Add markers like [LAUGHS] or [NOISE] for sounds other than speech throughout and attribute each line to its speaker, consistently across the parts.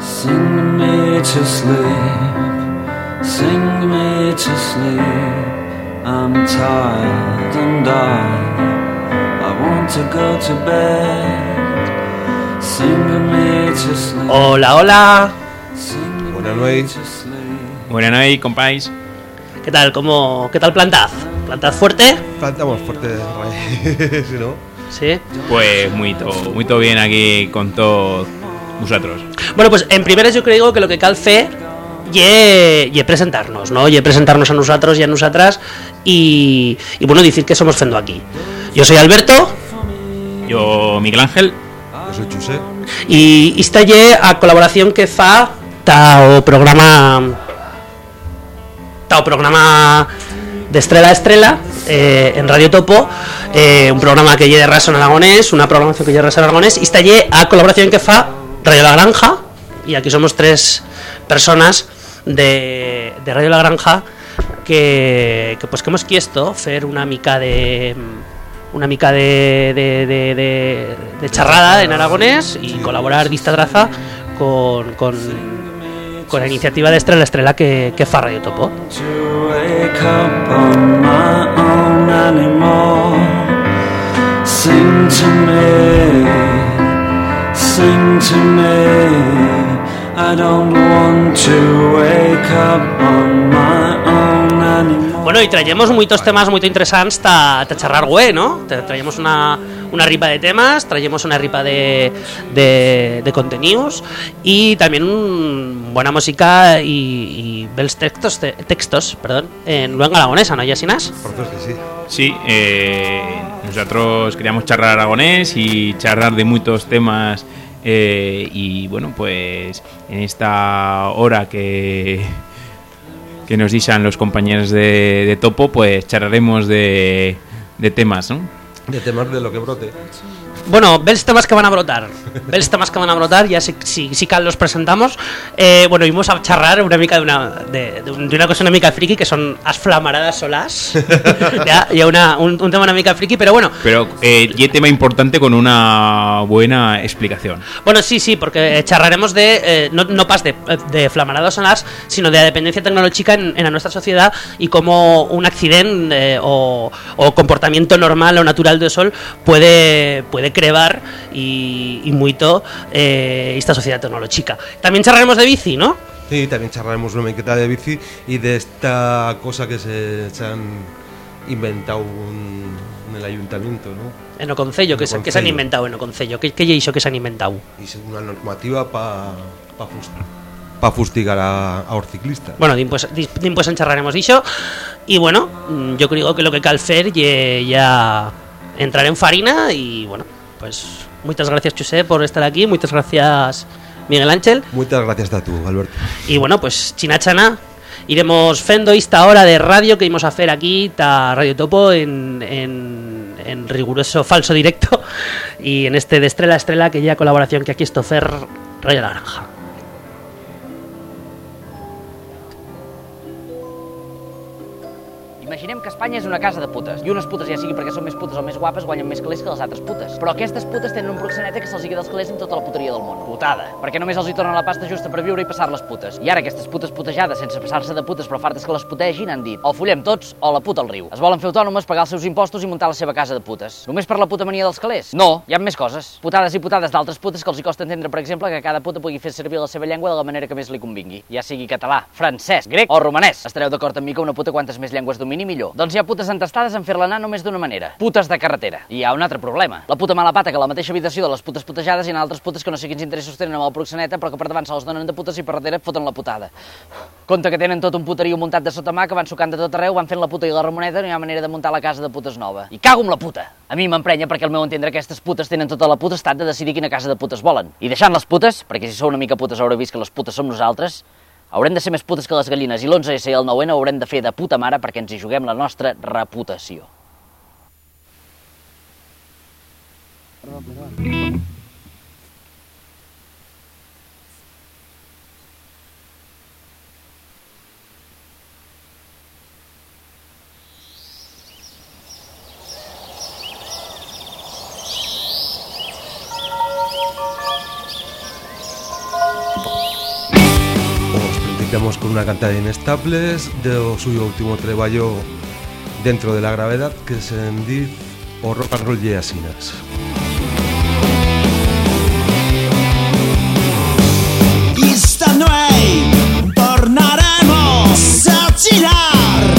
Speaker 1: Sing me to sleep, sing me to sleep. I'm tired and I, I want to go to bed. Sing me to sleep.
Speaker 2: Hola, hola.
Speaker 3: Buenas noches.
Speaker 4: Buenas noches, compáis.
Speaker 2: ¿Qué tal? ¿Cómo, ¿Qué tal plantaz? ¿Plantaz fuerte?
Speaker 3: Plantamos fuerte, si [LAUGHS] no.
Speaker 2: Sí.
Speaker 4: Pues muy to, muy to bien aquí con todos vosotros.
Speaker 2: Bueno, pues en primeres yo creo que lo que cal fer ye presentarnos, ¿no? Ye presentarnos a nosotros y a nosotras y, y bueno, decir que somos Fendo aquí. Yo soy Alberto
Speaker 4: Yo, Miguel Ángel,
Speaker 3: Yo soy Chusé.
Speaker 2: y esta ye a colaboración que fa ta o programa ta o programa de Estrella a Estrella eh, en Radio Topo eh, un programa que lle de raso en aragonés una programación que lle de raso en aragonés y esta ye a colaboración que fa Radio La Granja y aquí somos tres personas de, Radio La Granja que, pues que hemos quiesto fer una mica de una mica de, de, de, charrada en aragonés y colaborar dista traza con, con, la iniciativa de Estrella Estrella que, que fa Radio Topo.
Speaker 1: Sing to me, sing to me. I don't want to wake up on my own anymore.
Speaker 2: Bueno, y traemos muchos temas muy interesantes ta, ta güey, ¿no? Una, una ripa de temas, traemos una ripa de, de, de contenidos y también un- buena música y, y bells textos, te- textos perdón, en luenga aragonesa, ¿no, Yasinas?
Speaker 3: Por cierto que sí.
Speaker 4: sí, eh, nosotros queríamos charlar aragonés y charlar de muchos temas eh, y bueno, pues en esta hora que que nos dicen los compañeros de, de Topo, pues charlaremos de, de temas, ¿no?
Speaker 3: De temas de lo que brote.
Speaker 2: Bueno, bells temas que van a brotar. Bells temas que van a brotar, ya si, si, si cal los presentamos. Eh, bueno, íbamos a charrar una mica de una, de, de un- de una cosa una mica friki, que son as flamaradas solas. [LAUGHS] ya, ya una, un, un tema una mica friki, pero bueno.
Speaker 4: Pero eh, y tema importante con una buena explicación.
Speaker 2: Bueno, sí, sí, porque eh, charraremos de, eh, no, no pas de, de flamaradas solas, sino de la dependencia tecnológica en, en la nuestra sociedad y cómo un accidente eh, o, o comportamiento normal o natural del sol puede, puede crear y, y mucho eh, esta sociedad tecnológica. También charraremos de bici, ¿no?
Speaker 3: Sí, también charlaremos una miqueta de bici y de esta cosa que se, se han inventado un- en el ayuntamiento, ¿no?
Speaker 2: En Oconcello, que,
Speaker 3: En
Speaker 2: se, que se han inventado en Oconcello. ¿Qué, qué lle iso que se han inventado?
Speaker 3: Y es una normativa para pa, fus- pa fustigar a, a los ciclistas.
Speaker 2: Bueno, pues, pues encharraremos dicho Y bueno, mm, yo creo que lo que cal fer ye ya entrar en farina y bueno, pues muchas gracias Chusé por estar aquí, muchas gracias Miguel Ángel
Speaker 3: Muchas gracias a tú, Alberto.
Speaker 2: y bueno, pues chinachana iremos fendo esta hora de radio que íbamos a hacer aquí ta Radio Topo en, en, en riguroso falso directo [LAUGHS] y en este de Estrella a Estrella que ya colaboración que aquí esto fer Radio La Granja.
Speaker 5: Imaginem que Espanya és una casa de putes, i unes putes, ja sigui perquè són més putes o més guapes, guanyen més calés que les altres putes. Però aquestes putes tenen un proxeneta que se'ls hi queda els calés amb tota la puteria del món. Putada. Perquè només els hi tornen la pasta justa per viure i passar les putes. I ara aquestes putes putejades, sense passar-se de putes però fartes que les putegin, han dit o follem tots o la puta al riu. Es volen fer autònomes, pagar els seus impostos i muntar la seva casa de putes. Només per la puta mania dels calés? No, hi ha més coses. Putades i putades d'altres putes que els hi costa entendre, per exemple, que cada puta pugui fer servir la seva llengua de la manera que més li convingui. Ja sigui català, francès, grec o romanès. Estareu d'acord amb mi que una puta quantes més llengües domini millor. Doncs hi ha putes entestades en fer-la anar només d'una manera. Putes de carretera. I hi ha un altre problema. La puta mala pata que a la mateixa habitació de les putes putejades hi ha altres putes que no sé quins interessos tenen amb el proxeneta però que per davant se les donen de putes i per darrere foten la putada. Compte que tenen tot un puterio muntat de sota mà que van sucant de tot arreu, van fent la puta i la ramoneta, no hi ha manera de muntar la casa de putes nova. I cago amb la puta! A mi m'emprenya perquè al meu entendre aquestes putes tenen tota la puta estat de decidir quina casa de putes volen. I deixant les putes, perquè si sou una mica putes haureu vist que les putes som nosaltres, haurem de ser més putes que les gallines i l'11S i el 9N haurem de fer de puta mare perquè ens hi juguem la nostra reputació.
Speaker 3: Seguimos con una cantidad de inestables de suyo último trabajo dentro de la gravedad que se dice o rock and roll y asinas.
Speaker 6: Esta noche tornaremos a girar.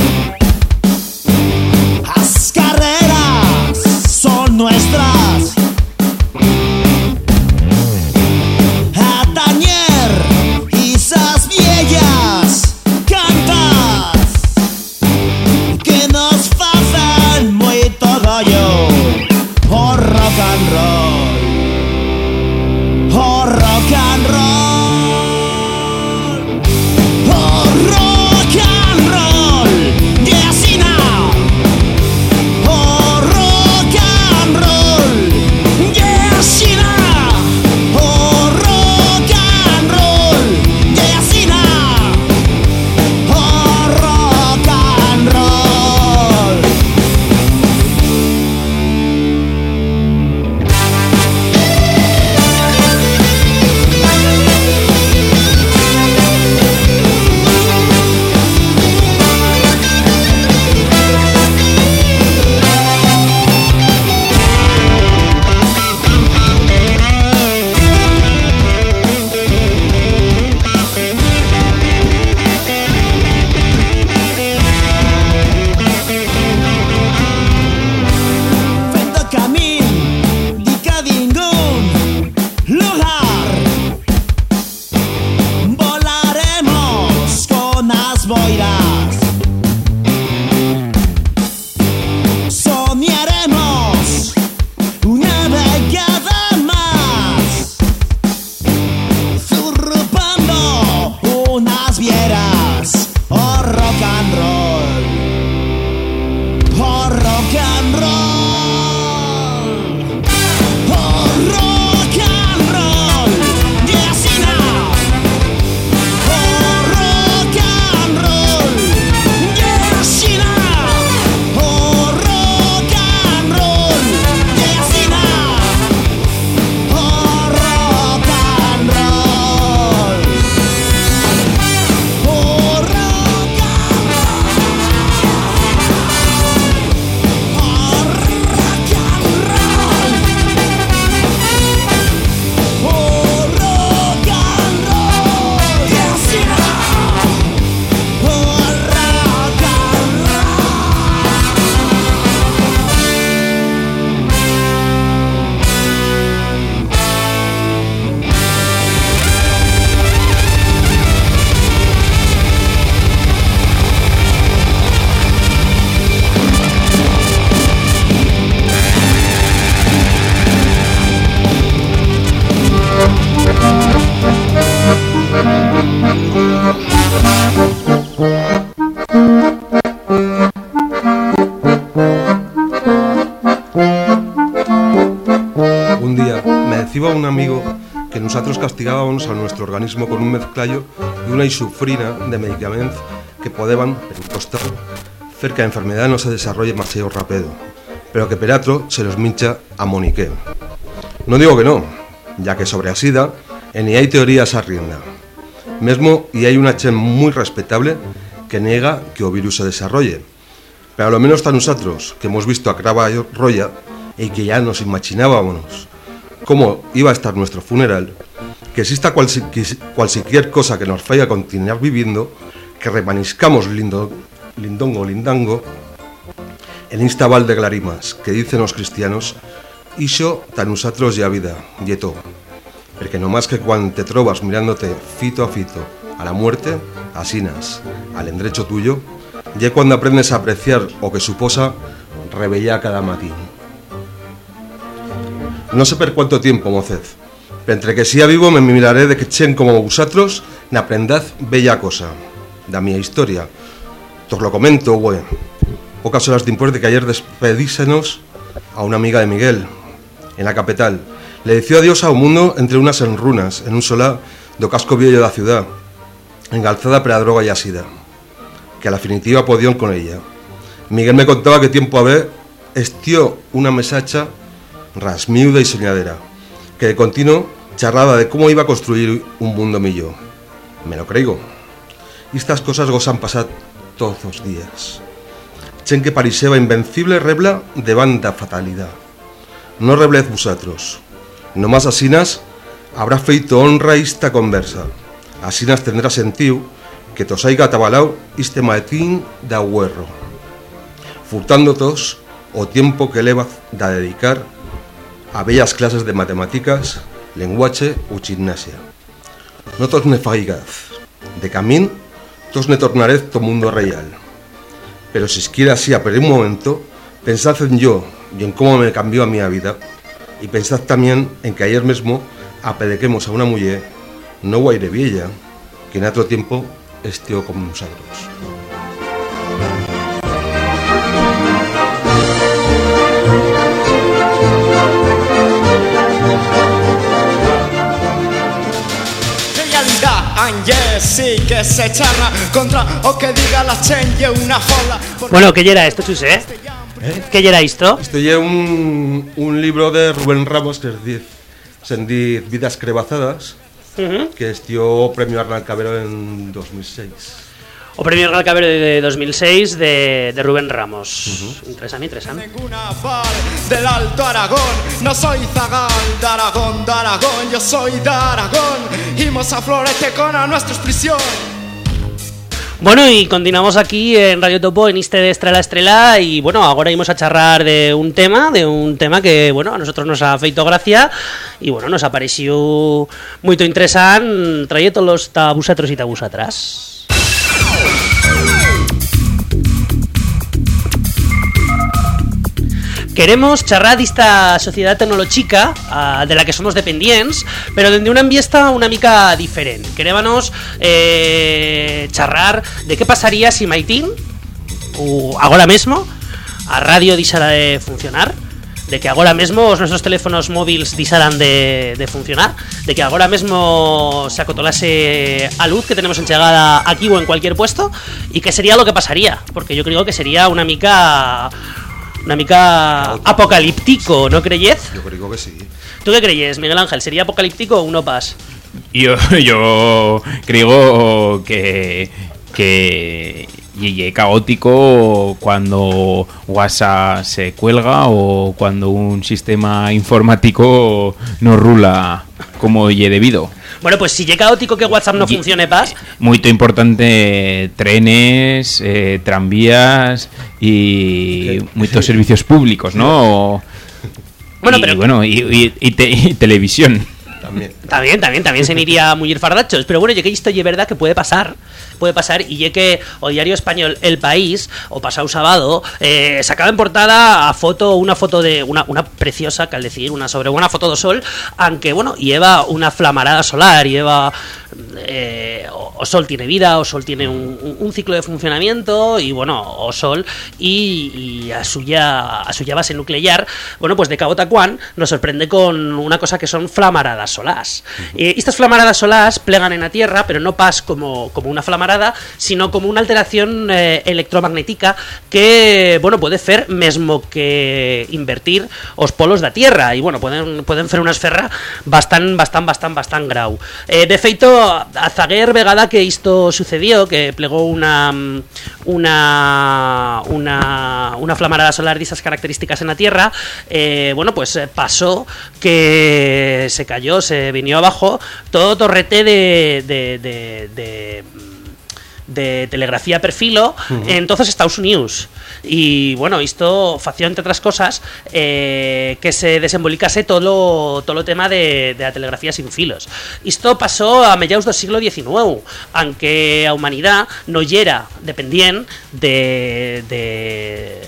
Speaker 6: A
Speaker 3: nuestro organismo con un mezclallo y una isufrina de medicamentos que podían, costar, hacer que la enfermedad no se desarrolle demasiado rápido, pero que peratro se los mincha a moniqueo. No digo que no, ya que sobre a sida en ni hay teorías a rienda. Mesmo y hay una chen muy respetable que niega que o virus se desarrolle. Pero a lo menos tan nosotros, que hemos visto a Crava Roya y que ya nos imaginábamos cómo iba a estar nuestro funeral, que exista cualquier cosa que nos falla continuar viviendo, que remaniscamos lindo, lindongo lindango, el instabal de glarimas que dicen los cristianos, Ixo tan nosotros ya vida, yeto. Porque no más que cuando te trovas mirándote fito a fito a la muerte, asinas, al endrecho tuyo, ya cuando aprendes a apreciar o que suposa rebella cada matín. No sé per cuánto tiempo, mocez, entre que sea vivo me miraré de que chen como vosotros na aprendaz bella cosa, da mi historia. Os lo comento, güey. Pocas horas después de que ayer despedísenos a una amiga de Miguel, en la capital. Le deció adiós a un mundo entre unas enrunas, en un solá do casco viejo da ciudad, engalzada para a droga e a sida, que a la definitiva podían con ella. Miguel me contaba que tiempo a ver estió una mesacha rasmiuda y soñadera, que de continuo charraba de cómo iba a construir un mundo millo. Me lo creo. estas cosas gozan pasar todos los días. Chen que pariseba invencible rebla de banda fatalidad. No reblez vosotros. Nomás asinas habrá feito honra esta conversa. Asinas tendrá sentido que tos haiga atabalao este maletín da huerro. Furtando tos o tiempo que leva da dedicar a bellas clases de matemáticas, lenguaje u gimnasia. No tos ne faigaz. De camín, tos ne tornarez to mundo real. Pero si quiera así a perder un momento, pensad en yo y en cómo me cambió a mi vida. Y pensad también en que ayer mismo apedequemos a una mujer, no guaire vieja, que en otro tiempo estió con nosotros.
Speaker 6: Ángel sí que se charra contra o que diga la chenye una folla. Porque
Speaker 2: Bueno, ¿qué era esto, Chus, eh? ¿Qué era esto?
Speaker 3: Este es un, un libro de Rubén Ramos que es decir, Sendir Vidas Crebazadas,
Speaker 2: Ujú.
Speaker 3: que estió premio Arnal Cabero en 2006.
Speaker 2: O premio Real Cabero de 2006 de, de Rubén Ramos. Interesante, interesante.
Speaker 6: Ninguna val del Alto Aragón, no soy zagal de Aragón, de Aragón, yo soy de Aragón. Imos a Florete con a nuestra expresión.
Speaker 2: Bueno, y continuamos aquí en Radio Topo en este de Estrela a Estrela y bueno, ahora íbamos a charrar de un tema, de un tema que, bueno, a nosotros nos ha feito gracia y bueno, nos ha parecido muy interesante traer todos los tabusatros y tabusatras. Queremos charrar d'esta societat tecnològica eh, de la que somos dependients, però desde una ambiesta una mica diferent. Querébanos eh, charrar de qué pasaría si Maitín, o agora mesmo, a radio deixara de funcionar, de que agora mesmo os nosos teléfonos móviles deixaran de, de funcionar, de que agora mesmo se acotolase a luz que tenemos enchegada aquí o en cualquier puesto, y qué sería lo que pasaría, porque yo creo que sería una mica una mica apocalíptico, ¿no creyez?
Speaker 3: Yo creo que sí.
Speaker 2: ¿Tú qué creyes, Miguel Ángel? ¿Sería apocalíptico o uno pas?
Speaker 4: Yo, [LAUGHS] yo creo que, que y caótico cuando WhatsApp se cuelga o cuando un sistema informático no rula como ye debido.
Speaker 2: Bueno, pues si llega caótico que WhatsApp no funcione pas,
Speaker 4: Muy importante trenes, eh, tranvías y muchos servicios públicos, ¿no?
Speaker 2: Bueno,
Speaker 4: y,
Speaker 2: pero-
Speaker 4: bueno, y, y- y te- y televisión.
Speaker 3: También.
Speaker 2: También, también, también se iría [LAUGHS] muy ir fardachos. Pero bueno, yo que esto y es verdad que puede pasar. Puede pasar. Y ya que o Diario Español El País, o pasado sábado, eh, sacaba en portada a foto, una foto de. Una, una preciosa, que al decir, una sobrebuena foto de sol. Aunque bueno, lleva una flamarada solar, lleva. eh, o, o Sol tiene vida, o Sol tiene un, un- ciclo de funcionamiento, y bueno, o Sol, y, y a suya a suya base nuclear, bueno, pues de Cabo Tacuán nos sorprende con una cosa que son flamaradas Eh, estas flamaradas solás plegan en la Tierra, pero no pas como, como una flamarada, sino como una alteración eh, electromagnética que, bueno, puede fer mesmo que invertir os polos da Tierra, y bueno, pueden, pueden fer una esferra bastan, bastan, bastan, bastan grau. Eh, de feito, a zaguer vegada que esto sucedió, que plegó una una una, una flamarada solar de esas características en la Tierra, eh, bueno, pues pasó que se cayó, se vino abajo todo torrete de, de, de- de, de telegrafía per filo entonces Estados Unidos. Y bueno esto fació entre otras cosas eh, que se desembolicase todo lo, todo tema de, de la telegrafía sin filos. Esto pasó a mediados del siglo XIX aunque a humanidad no yera dependien de, de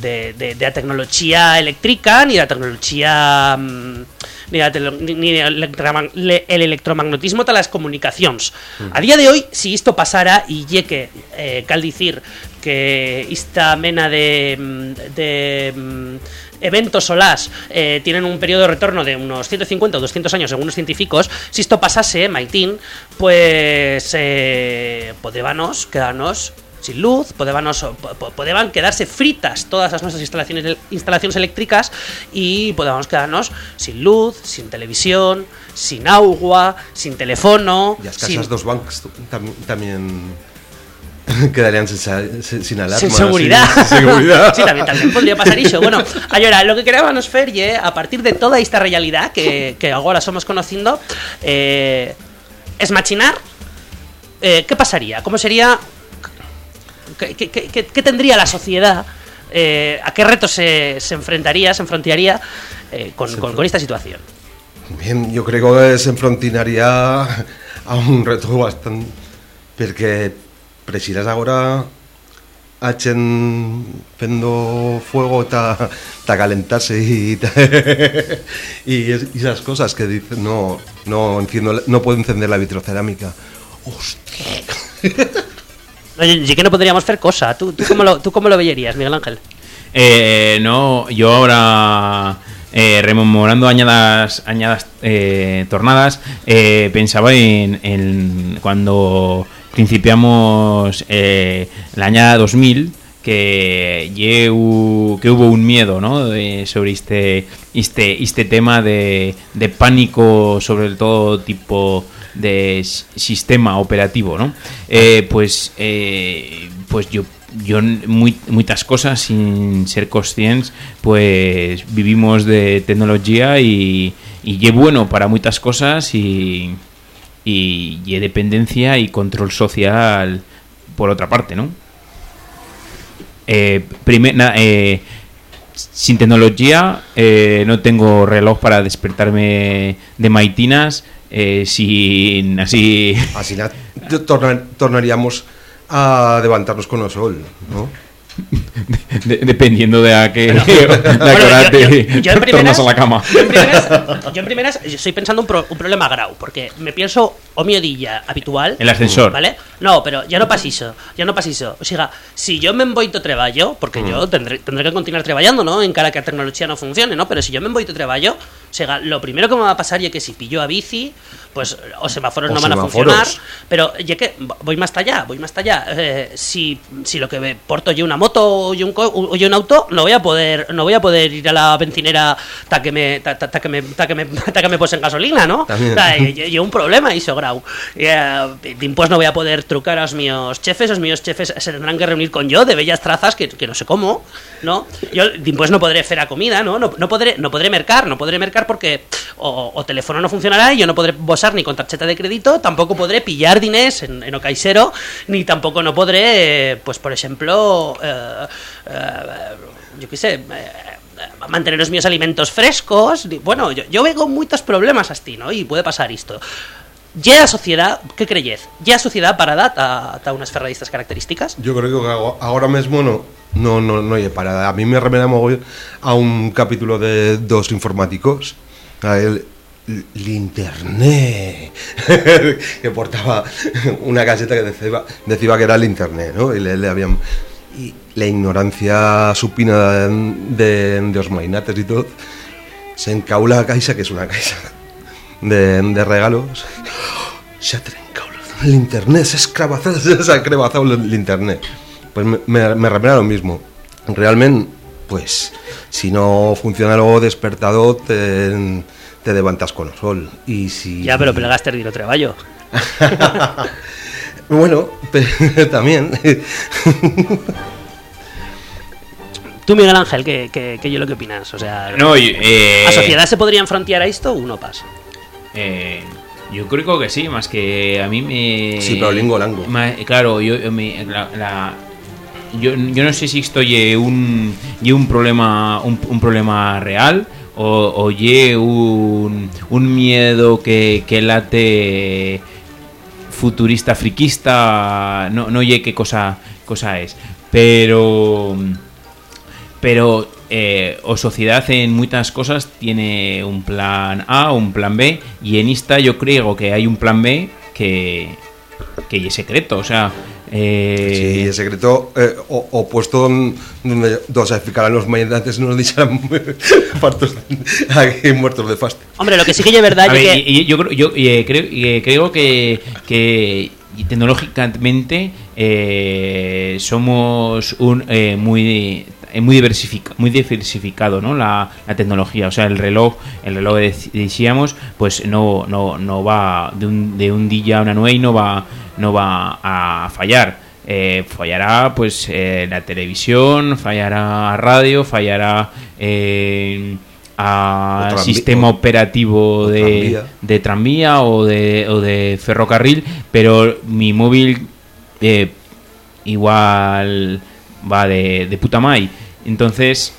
Speaker 2: de, de, de la tecnología eléctrica ni de la tecnología mm, ni, de la tele- ni- ni el, electromag- le- el electromagnetismo de las comunicaciones. A día de hoy, si esto pasara y ye que eh, cal decir que esta mena de, mm, de mm, eventos solás eh, tienen un periodo de retorno de unos 150 o 200 años según los científicos, si esto pasase, Maitín, pues eh, podébanos quedarnos sin luz, podébanos, po- po- podeban quedarse fritas todas las nuestras instalaciones, instalaciones eléctricas y podíamos quedarnos sin luz, sin televisión, sin agua, sin teléfono,
Speaker 3: Y las
Speaker 2: sin-
Speaker 3: casas dos bancos también, también [LAUGHS] quedarían sin, sin, sin alarma.
Speaker 2: Sin seguridad.
Speaker 3: Sin, [LAUGHS] sin seguridad.
Speaker 2: sí, también, también podría pasar eso. Bueno, ahora, lo que queríamos fer a partir de toda esta realidad que, que ahora somos conociendo, eh, es machinar eh, ¿qué pasaría? ¿Cómo sería? ¿Qué, qué, qué- qué tendría la sociedad? Eh, ¿A qué retos se, se enfrentaría, se enfrentaría eh, con, con- con esta situación?
Speaker 3: Bien, jo crec que s'enfrontinaria a un reto bastant... Perquè preixiràs agora a gent fendo fuego ta, ta calentarse y, ta- [LAUGHS] y, es- y esas cosas que dicen no, no, enciendo, no puedo encender la vitrocerámica. Hostia.
Speaker 2: Sí que no podríamos hacer cosa. ¿Tú, tú, cómo lo, ¿Tú cómo lo verías, Miguel Ángel?
Speaker 4: Eh, no, yo ahora eh, rememorando añadas, añadas eh, tornadas, eh, pensaba en, en cuando principiamos eh, la añada 2000 que, que hubo un miedo ¿no? sobre este, este, este tema de, de pánico sobre todo tipo de sistema operativo ¿no? Eh, pues eh, pues yo yo muchas cosas sin ser conscientes pues vivimos de tecnología y, y es bueno para muchas cosas y, y, dependencia y control social por otra parte ¿no? Eh, eh, sin tecnología no tengo reloj para despertarme de maitinas eh, sin así
Speaker 3: Así na- tornar, tornaríamos a levantarnos con el sol, ¿no?
Speaker 4: De- dependiendo de a qué, [LAUGHS] de a qué
Speaker 2: Bueno, yo-
Speaker 4: te
Speaker 2: yo- yo en
Speaker 4: tornas
Speaker 2: primeras-
Speaker 4: a la cama
Speaker 2: Yo en primeras, yo en primeras estoy pensando un, pro- un problema grave, porque me pienso o miedilla habitual.
Speaker 4: El ascensor.
Speaker 2: ¿Vale? No, pero ya no pasa eso, ya no pasa eso. O sea, si yo me envoito treballo, porque yo tendré, tendré que continuar trabajando, ¿no? En cara que la tecnología no funcione, ¿no? Pero si yo me envoito treballo, o sea, lo primero que me va a pasar es que si pillo a bici, pues os semáforos
Speaker 3: O
Speaker 2: no van a
Speaker 3: semáforos.
Speaker 2: funcionar, pero ya que voy más allá, voy más allá. Eh, si, si lo que me porto yo una moto o yo un, co- un auto, no voy a poder no voy a poder ir a la bencinera ta que me ta, ta- ta que me ta que me [LAUGHS] ta que me posen gasolina, ¿no?
Speaker 3: También.
Speaker 2: Ta, un problema iso grau. Eh, pues no voy a poder trucar a los míos chefes, los míos chefes se tendrán que reunir con yo de bellas trazas que, que no sé cómo, ¿no? Yo pues no podré hacer a comida, ¿no? No, no podré no podré mercar, no podré mercar porque o, o teléfono no funcionará y yo no podré bosar ni con tarjeta de crédito, tampoco podré pillar diners en, en ni tampoco no podré, eh, pues por ejemplo, eh, yo qué sé, eh, mantener los míos alimentos frescos. Bueno, yo, yo veo muchos problemas así, ¿no? Y puede pasar esto. ¿Ya la sociedad, qué creyez? ¿Ya sociedad parada a, a unas ferradistas características?
Speaker 3: Yo creo que ahora mismo no, no, no, no hay parada. A mí me mogollón a un capítulo de dos informáticos, a el, el internet, [LAUGHS] que portaba una caseta que decía, decía que era el internet, ¿no? Y le, le habían... La ignorancia supina de, de, los mainates y todo, se encaula la caixa, que es una caixa de, de regalos, se ha el internet, se ha escravazado, [LAUGHS] se ha escravazado el internet. Pues me, me, lo mismo. Realmente, pues, si no funciona el despertador, te, te levantas con el sol. Y si...
Speaker 2: Ya, pero plegaste el dinero treballo. [LAUGHS]
Speaker 3: Bueno, [LAUGHS] también.
Speaker 2: Tú, Miguel Ángel, ¿qué, qué, qué yo lo que opinas? O sea,
Speaker 4: no eh,
Speaker 2: ¿a sociedad se podría enfrentar a esto o no pasa?
Speaker 4: Eh, yo creo que sí, más que a mí me.
Speaker 3: Sí, pero lingo lango.
Speaker 4: Claro, yo yo me- la, la- yo, yo no sé si esto ye un un problema un, un problema real o, un, un miedo que, que late futurista friquista no no ye qué cosa cosa es pero pero eh, o sociedad en muchas cosas tiene un plan A, un plan B, y en esta yo creo que hay un plan B que, que es secreto, o sea... eh,
Speaker 3: Sí, el secreto eh, o, opuesto don- donde dosificarán los mañantes y nos dejarán [LAUGHS] partos aquí [LAUGHS] muertos de fast.
Speaker 2: Hombre, lo que sí que es verdad
Speaker 4: a
Speaker 2: es
Speaker 4: ver,
Speaker 2: que...
Speaker 4: y- y yo, creo, yo eh, creo, eh, creo que, que tecnológicamente eh, somos un eh, muy eh, muy diversific- muy diversificado ¿no? la, la tecnología o sea el reloj el reloj dec- decíamos pues no no no va de un, de un día a una nueve no va no va a fallar eh, fallará pues eh, la televisión, fallará radio, fallará eh, a
Speaker 3: O tranvi-
Speaker 4: sistema operativo de,
Speaker 3: tranvía.
Speaker 4: de tranvía o de, o de ferrocarril, pero mi móvil eh, igual va de, de puta mai. Entonces,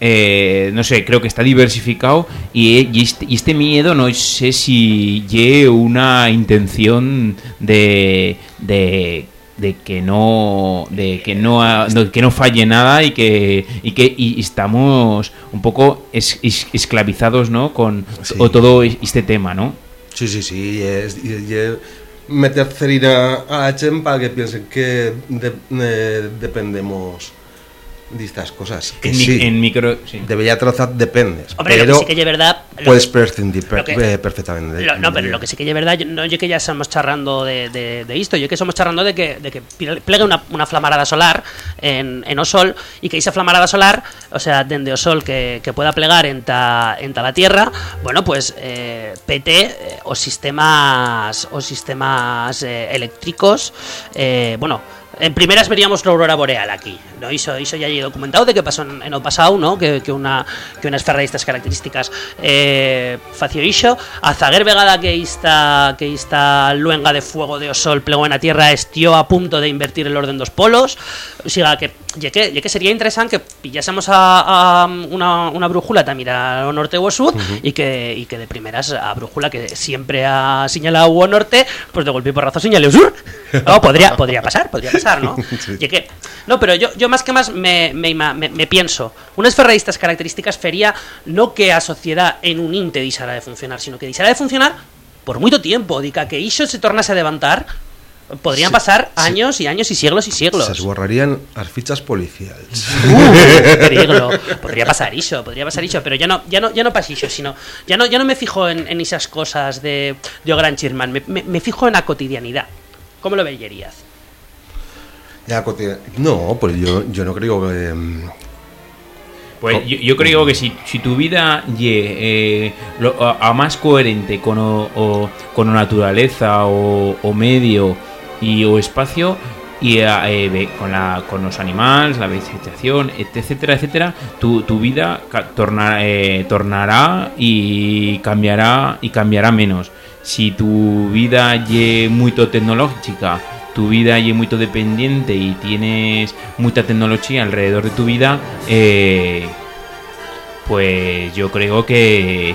Speaker 4: eh, no sé, creo que está diversificado y, y este, y este miedo no sé si lleve una intención de, de, de que no de que no, que no falle nada y que y que y estamos un poco es- es- esclavizados no con
Speaker 3: Sí.
Speaker 4: o todo este tema no
Speaker 3: Sí, sí, sí, y es, es meter cerina a gente para que piensen que eh, dependemos de estas cosas. Que
Speaker 4: en, mi-
Speaker 3: sí,
Speaker 4: en micro sí.
Speaker 3: de bella troza dependes,
Speaker 2: Hombre, lo
Speaker 3: pero
Speaker 2: que sí que es verdad... lo-
Speaker 3: puedes prescindir per-
Speaker 2: lo que-
Speaker 3: eh, perfectamente.
Speaker 2: Lo- no, pero lo que sí que es verdad, yo- no yo que ya estamos charrando de, de, de esto, yo que somos charrando de que, de que plegue una, una flamarada solar en, en o sol y que esa flamarada solar, o sea, dende o sol que, que pueda plegar en ta, en ta la Tierra, bueno, pues eh, pete eh, os sistemas os sistemas eh, eléctricos, eh, bueno, en primeras veríamos la aurora boreal aquí, ¿no? Iso, iso ya hay documentado de que pasó en, el pasado, ¿no? Que, que una que una esfera de estas características eh, fació iso, a zaguer vegada que esta que esta luenga de fuego de o sol plegó en la tierra estió a punto de invertir el orden dos polos, o sea que ya que, ya que sería interesante que pillásemos a, a una, una brújula también a norte o sur y que y que de primeras a brújula que siempre ha señalado o norte, pues de golpe y porrazo señale sur. [LAUGHS] No, podría, podría pasar, podría pasar, ¿no? [LAUGHS] Ya que, no, pero yo, yo más que más me, me, me- me pienso, una esfera de estas características fería no que a sociedad en un inte disara de funcionar, sino que disara de funcionar por mucho tiempo, dica que iso se tornase a levantar, podrían
Speaker 3: Sí,
Speaker 2: pasar
Speaker 3: sí.
Speaker 2: años y años y siglos y siglos.
Speaker 3: Se esborrarían las fichas policiales. [LAUGHS]
Speaker 2: Uh, peligro. Podría pasar iso, podría pasar iso, pero ya no, ya no, ya no pasa iso, sino ya no, ya no me fijo en, en esas cosas de, de O Gran Chirman, me, me- me fijo en la cotidianidad. ¿Cómo lo verías?
Speaker 3: Cotidian- no, pues yo, yo no creo que... mm,
Speaker 4: Pues yo, yo creo que si, si tu vida ye eh, lo- a, a más coherente con o, o- con o naturaleza o, o medio y o espacio y eh, con la con los animales, la vegetación, et- etcétera, etcétera, tu, tu vida torna- eh, tornará y cambiará y cambiará menos. Si tu vida ye muy tecnológica, tu vida y muy dependiente y tienes mucha tecnología alrededor de tu vida, eh, pues yo creo que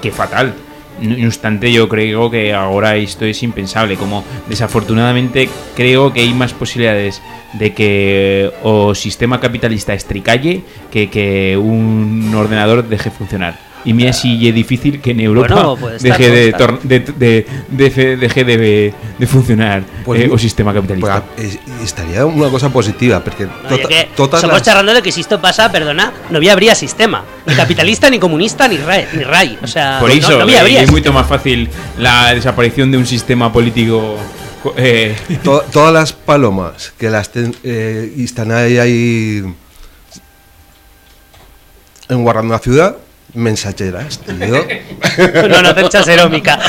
Speaker 4: que fatal. No obstante, yo creo que ahora esto es impensable. Como desafortunadamente creo que hay más posibilidades de que o sistema capitalista estricalle que que un ordenador deje funcionar. Y mira si es difícil que en Europa
Speaker 2: Bueno,
Speaker 4: deje, de, de, de- deje de, de funcionar
Speaker 3: Pues
Speaker 4: eh, o sistema capitalista.
Speaker 3: pues, es- estaría una cosa positiva, porque
Speaker 2: No,
Speaker 3: tota-
Speaker 2: ya que
Speaker 3: todas
Speaker 2: somos
Speaker 3: las-
Speaker 2: charlando de que si esto pasa, perdona, no había habría sistema. Ni capitalista, ni comunista, ni RAI. Ni RAI. O sea,
Speaker 4: Por
Speaker 2: no-
Speaker 4: eso
Speaker 2: no, había
Speaker 4: eh,
Speaker 2: habría
Speaker 4: es mucho más fácil la desaparición de un sistema político. co- eh,
Speaker 3: to- todas las palomas que las ten- eh, están ahí, ahí en guardando la ciudad, mensajeras, tío. [LAUGHS]
Speaker 2: No, no, cercha serómica. [LAUGHS]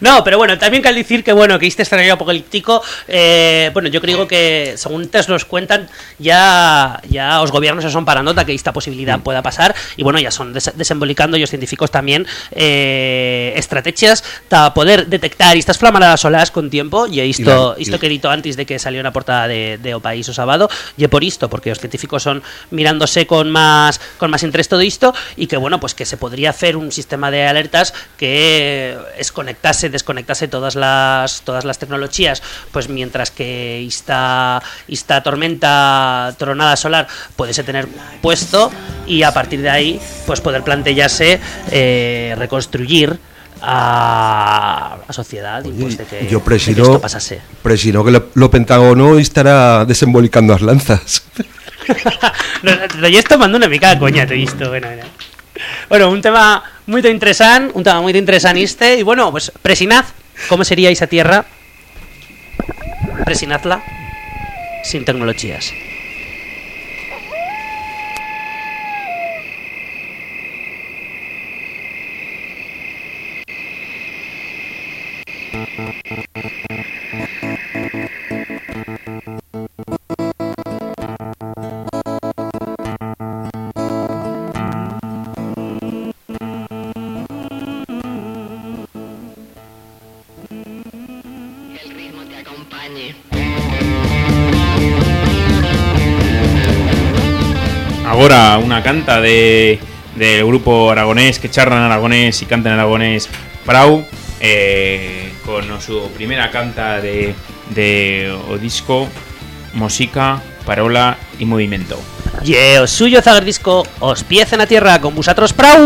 Speaker 2: No, pero bueno, también cal decir que bueno, que este escenario apocalíptico, eh, bueno, yo creo que según te nos cuentan, ya ya os gobiernos se son parando de que esta posibilidad pueda pasar y bueno, ya son des desembolicando los científicos también eh, estrategias para poder detectar estas flamaradas solas con tiempo y esto,
Speaker 3: Y la-
Speaker 2: que edito antes de que salió una portada de, de O País o Sábado y por esto, porque los científicos son mirándose con más con más interés todo y que bueno, pues que se podría hacer un sistema de alertas que desconectase, desconectase todas las todas las tecnologías, pues mientras que esta esta tormenta tronada solar puede tener puesto y a partir de ahí pues poder plantearse eh, reconstruir a la sociedad y pues de que,
Speaker 3: yo
Speaker 2: de que
Speaker 3: presino,
Speaker 2: esto pasase.
Speaker 3: presino que lo, lo Pentágono estará desembolicando las lanzas. [LAUGHS]
Speaker 2: Lo estoy tomando una mica de coña, te he visto. Bueno, bueno. Bueno, un tema muy interesante, un tema muy interesante este. Y bueno, pues presinad cómo sería esa tierra. Presinadla sin tecnologías.
Speaker 4: Ahora una canta de del grupo aragonés que charlan aragonés y cantan aragonés Prau eh, con su primera canta de, de o disco música, parola y movimiento.
Speaker 7: Ye, os suyo zagar disco, os pies en la tierra con vosotros prau.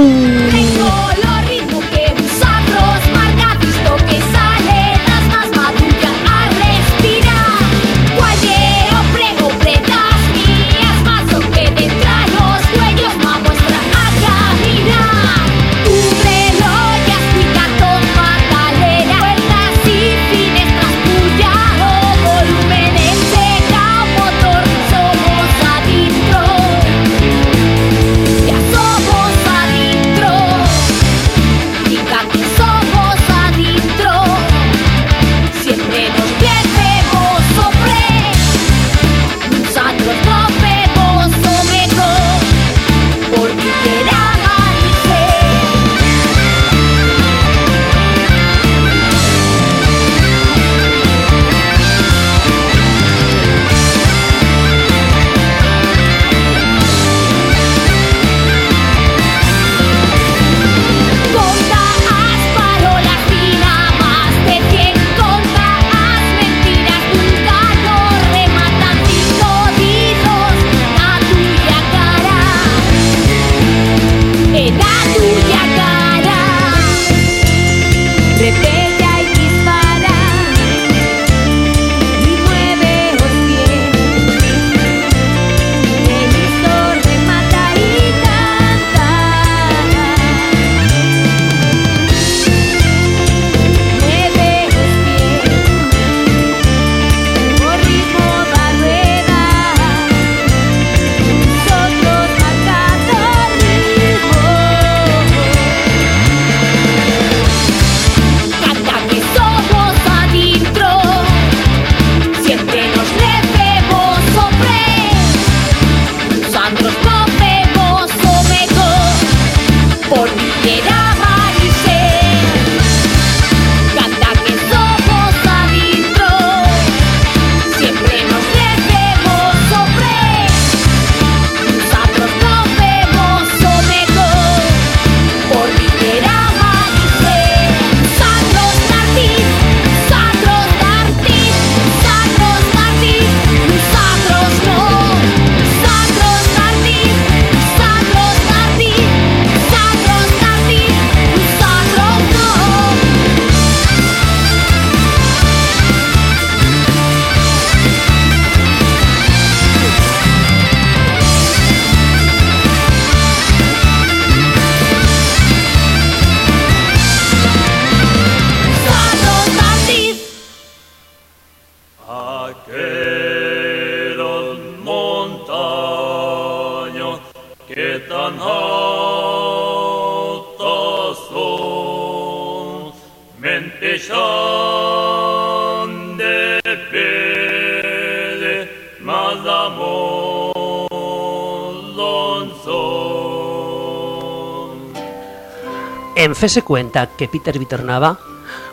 Speaker 7: En Fe se cuenta que Peter Vitornava,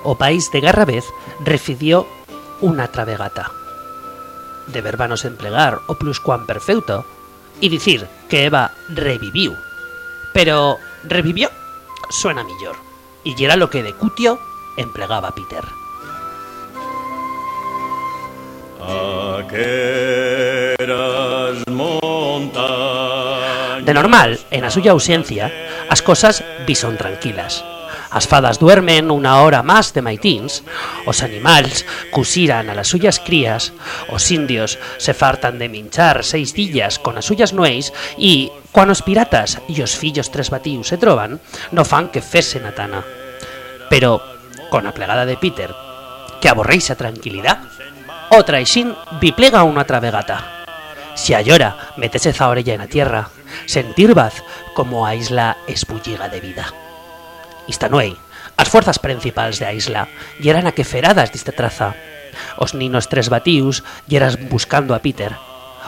Speaker 7: o país de Garravez, recibió una travegata. De verbanos emplegar o pluscuam perfecto, y decir que Eva revivió. Pero revivió suena millor, y era lo que de cutio emplegaba Peter. Normal, en a suya ausencia, as cosas vi son tranquilas. As fadas duermen unha hora máis de maitins, os animals cusiran a las suyas crías, os indios se fartan de minchar seis dillas con as suyas nueis e, cuando os piratas e os fillos tres batíos se troban, no fan que fese na tana. Pero, con a plegada de Peter, que aborreis a tranquilidad, o traixín biplega unha travegata. Si a llora metese a orella en la tierra, sentir vaz como a isla espulliga de vida. Ista nuei, as forzas principales de a isla yeran a que feradas diste traza. Os ninos tres batius yeran buscando a Peter.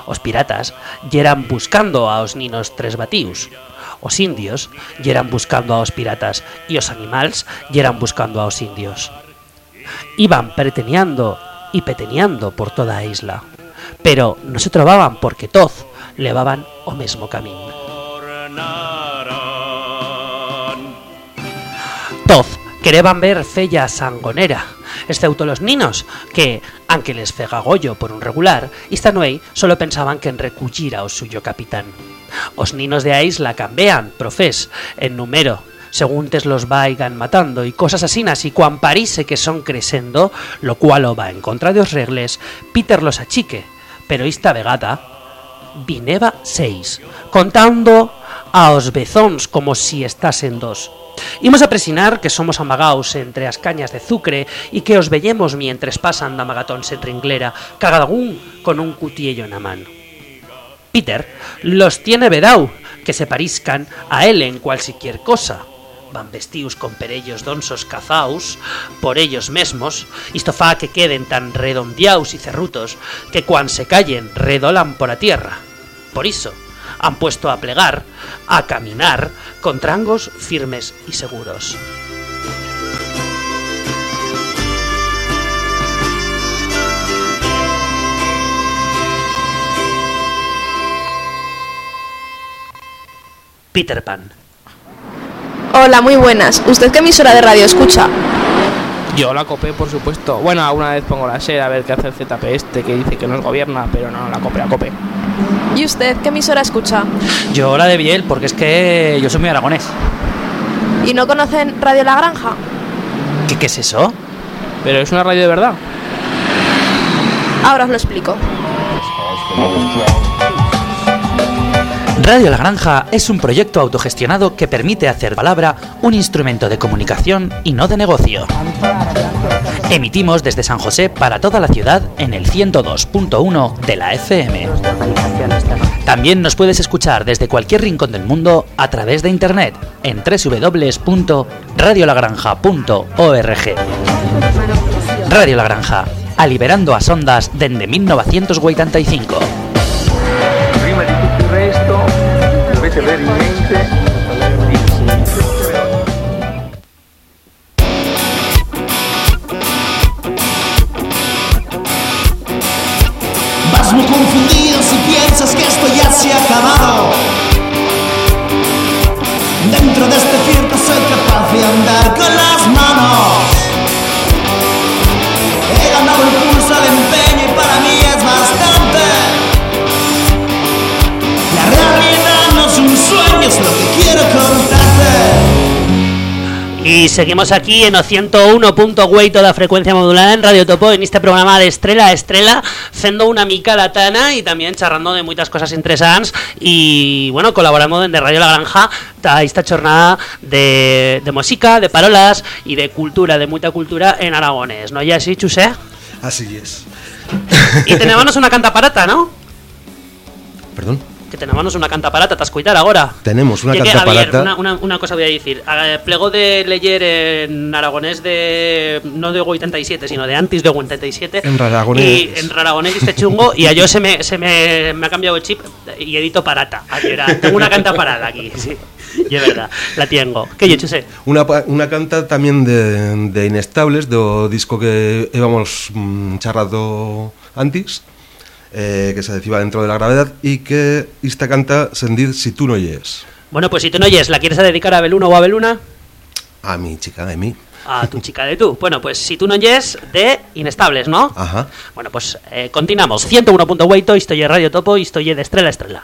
Speaker 7: Os piratas yeran buscando aos ninos tres batius. Os indios yeran buscando aos piratas e os animals yeran buscando aos indios. Iban preteneando y peteneando por toda a isla. Pero no se trobaban porque toz
Speaker 2: levaban o mesmo camín. Toz quereban ver fella sangonera, excepto los ninos, que, aunque les fega gollo por un regular, esta noei solo pensaban que en recullir ao suyo capitán. Os ninos de a isla cambean, profés, en número, según tes los vaigan matando y cosas asinas y cuan parise que son crescendo, lo cual o va en contra de os regles, Peter los achique, pero esta vegada vineba seis, contando a os bezóns como si estasen dos. Imos a presinar que somos amagaos entre as cañas de zucre e que os vellemos mientres pasan da magatón sen ringlera, cada un con un cutiello na mano. Peter los tiene vedau, que se pariscan a él en cualsiquier cosa. Van vestidos con perellos donsos cazaus por ellos mesmos, isto fa que queden tan redondeaus y cerrutos que cuan se callen redolan por a tierra. Por iso, han puesto a plegar, a caminar, con trangos firmes y seguros. Peter Pan.
Speaker 8: Hola, muy buenas. ¿Usted qué emisora de radio escucha?
Speaker 9: Yo la copé, por supuesto. Bueno, alguna vez pongo la SER a ver qué hace el ZP este, que dice que nos gobierna, pero no, la copé, la copé.
Speaker 8: ¿Y usted qué emisora escucha?
Speaker 10: Yo la de Biel, porque es que yo soy muy aragonés.
Speaker 8: ¿Y no conocen Radio La Granja?
Speaker 10: ¿Qué, qué es eso?
Speaker 9: Pero es una radio de verdad.
Speaker 8: Ahora os lo explico.
Speaker 10: Radio La Granja es un proyecto autogestionado que permite hacer palabra un instrumento de comunicación y no de negocio. Emitimos desde San José para toda la ciudad en el 102.1 de la FM. También nos puedes escuchar desde cualquier rincón del mundo a través de internet en www.radiolagranja.org. Radio La Granja, a liberando as ondas dende 1985.
Speaker 6: Dovete avere
Speaker 11: Y
Speaker 2: seguimos aquí en o 101.8 da frecuencia modulada en Radio Topo en este programa de Estrella a Estrella Fendo una mica la tana y también charrando de muchas cosas interesantes y bueno, colaboramos desde Radio La Granja a esta jornada de, de música, de parolas y de cultura, de mucha cultura en Aragones, ¿no? Y así, Chusé?
Speaker 3: Así es.
Speaker 2: Y tenemos una canta parata, ¿no?
Speaker 3: Perdón.
Speaker 2: Que tenemos una canta parata, te escuchar ahora
Speaker 3: Tenemos una
Speaker 2: Y que,
Speaker 3: canta
Speaker 2: a ver,
Speaker 3: parata.
Speaker 2: una, una, una cosa voy a decir. Eh, plego de leer en aragonés de. No de 87, sino de antes de 87.
Speaker 3: En raragonés.
Speaker 2: Y en raragonés este chungo. y a yo se me, se me, me ha cambiado el chip y edito parata. Ayer tengo una canta parada aquí, sí. Y es verdad, la tengo. ¿Qué yo sé?
Speaker 3: Una, una canta tamén de, de Inestables do disco que íbamos mm, charrado antes eh, que se decía dentro de la gravedad y que esta canta sendir si tú no llegues
Speaker 2: Bueno, pues si tú no oyes, ¿la quieres dedicar a Beluno o a Beluna?
Speaker 3: a mi chica de mí
Speaker 2: A tu chica de tú. [LAUGHS] Bueno, pues si tú no oyes, de Inestables, ¿no?
Speaker 3: Ajá.
Speaker 2: Bueno, pues eh, continuamos. 101.8, estoy en Radio Topo y estoy de Estrella Estrella.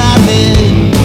Speaker 2: driving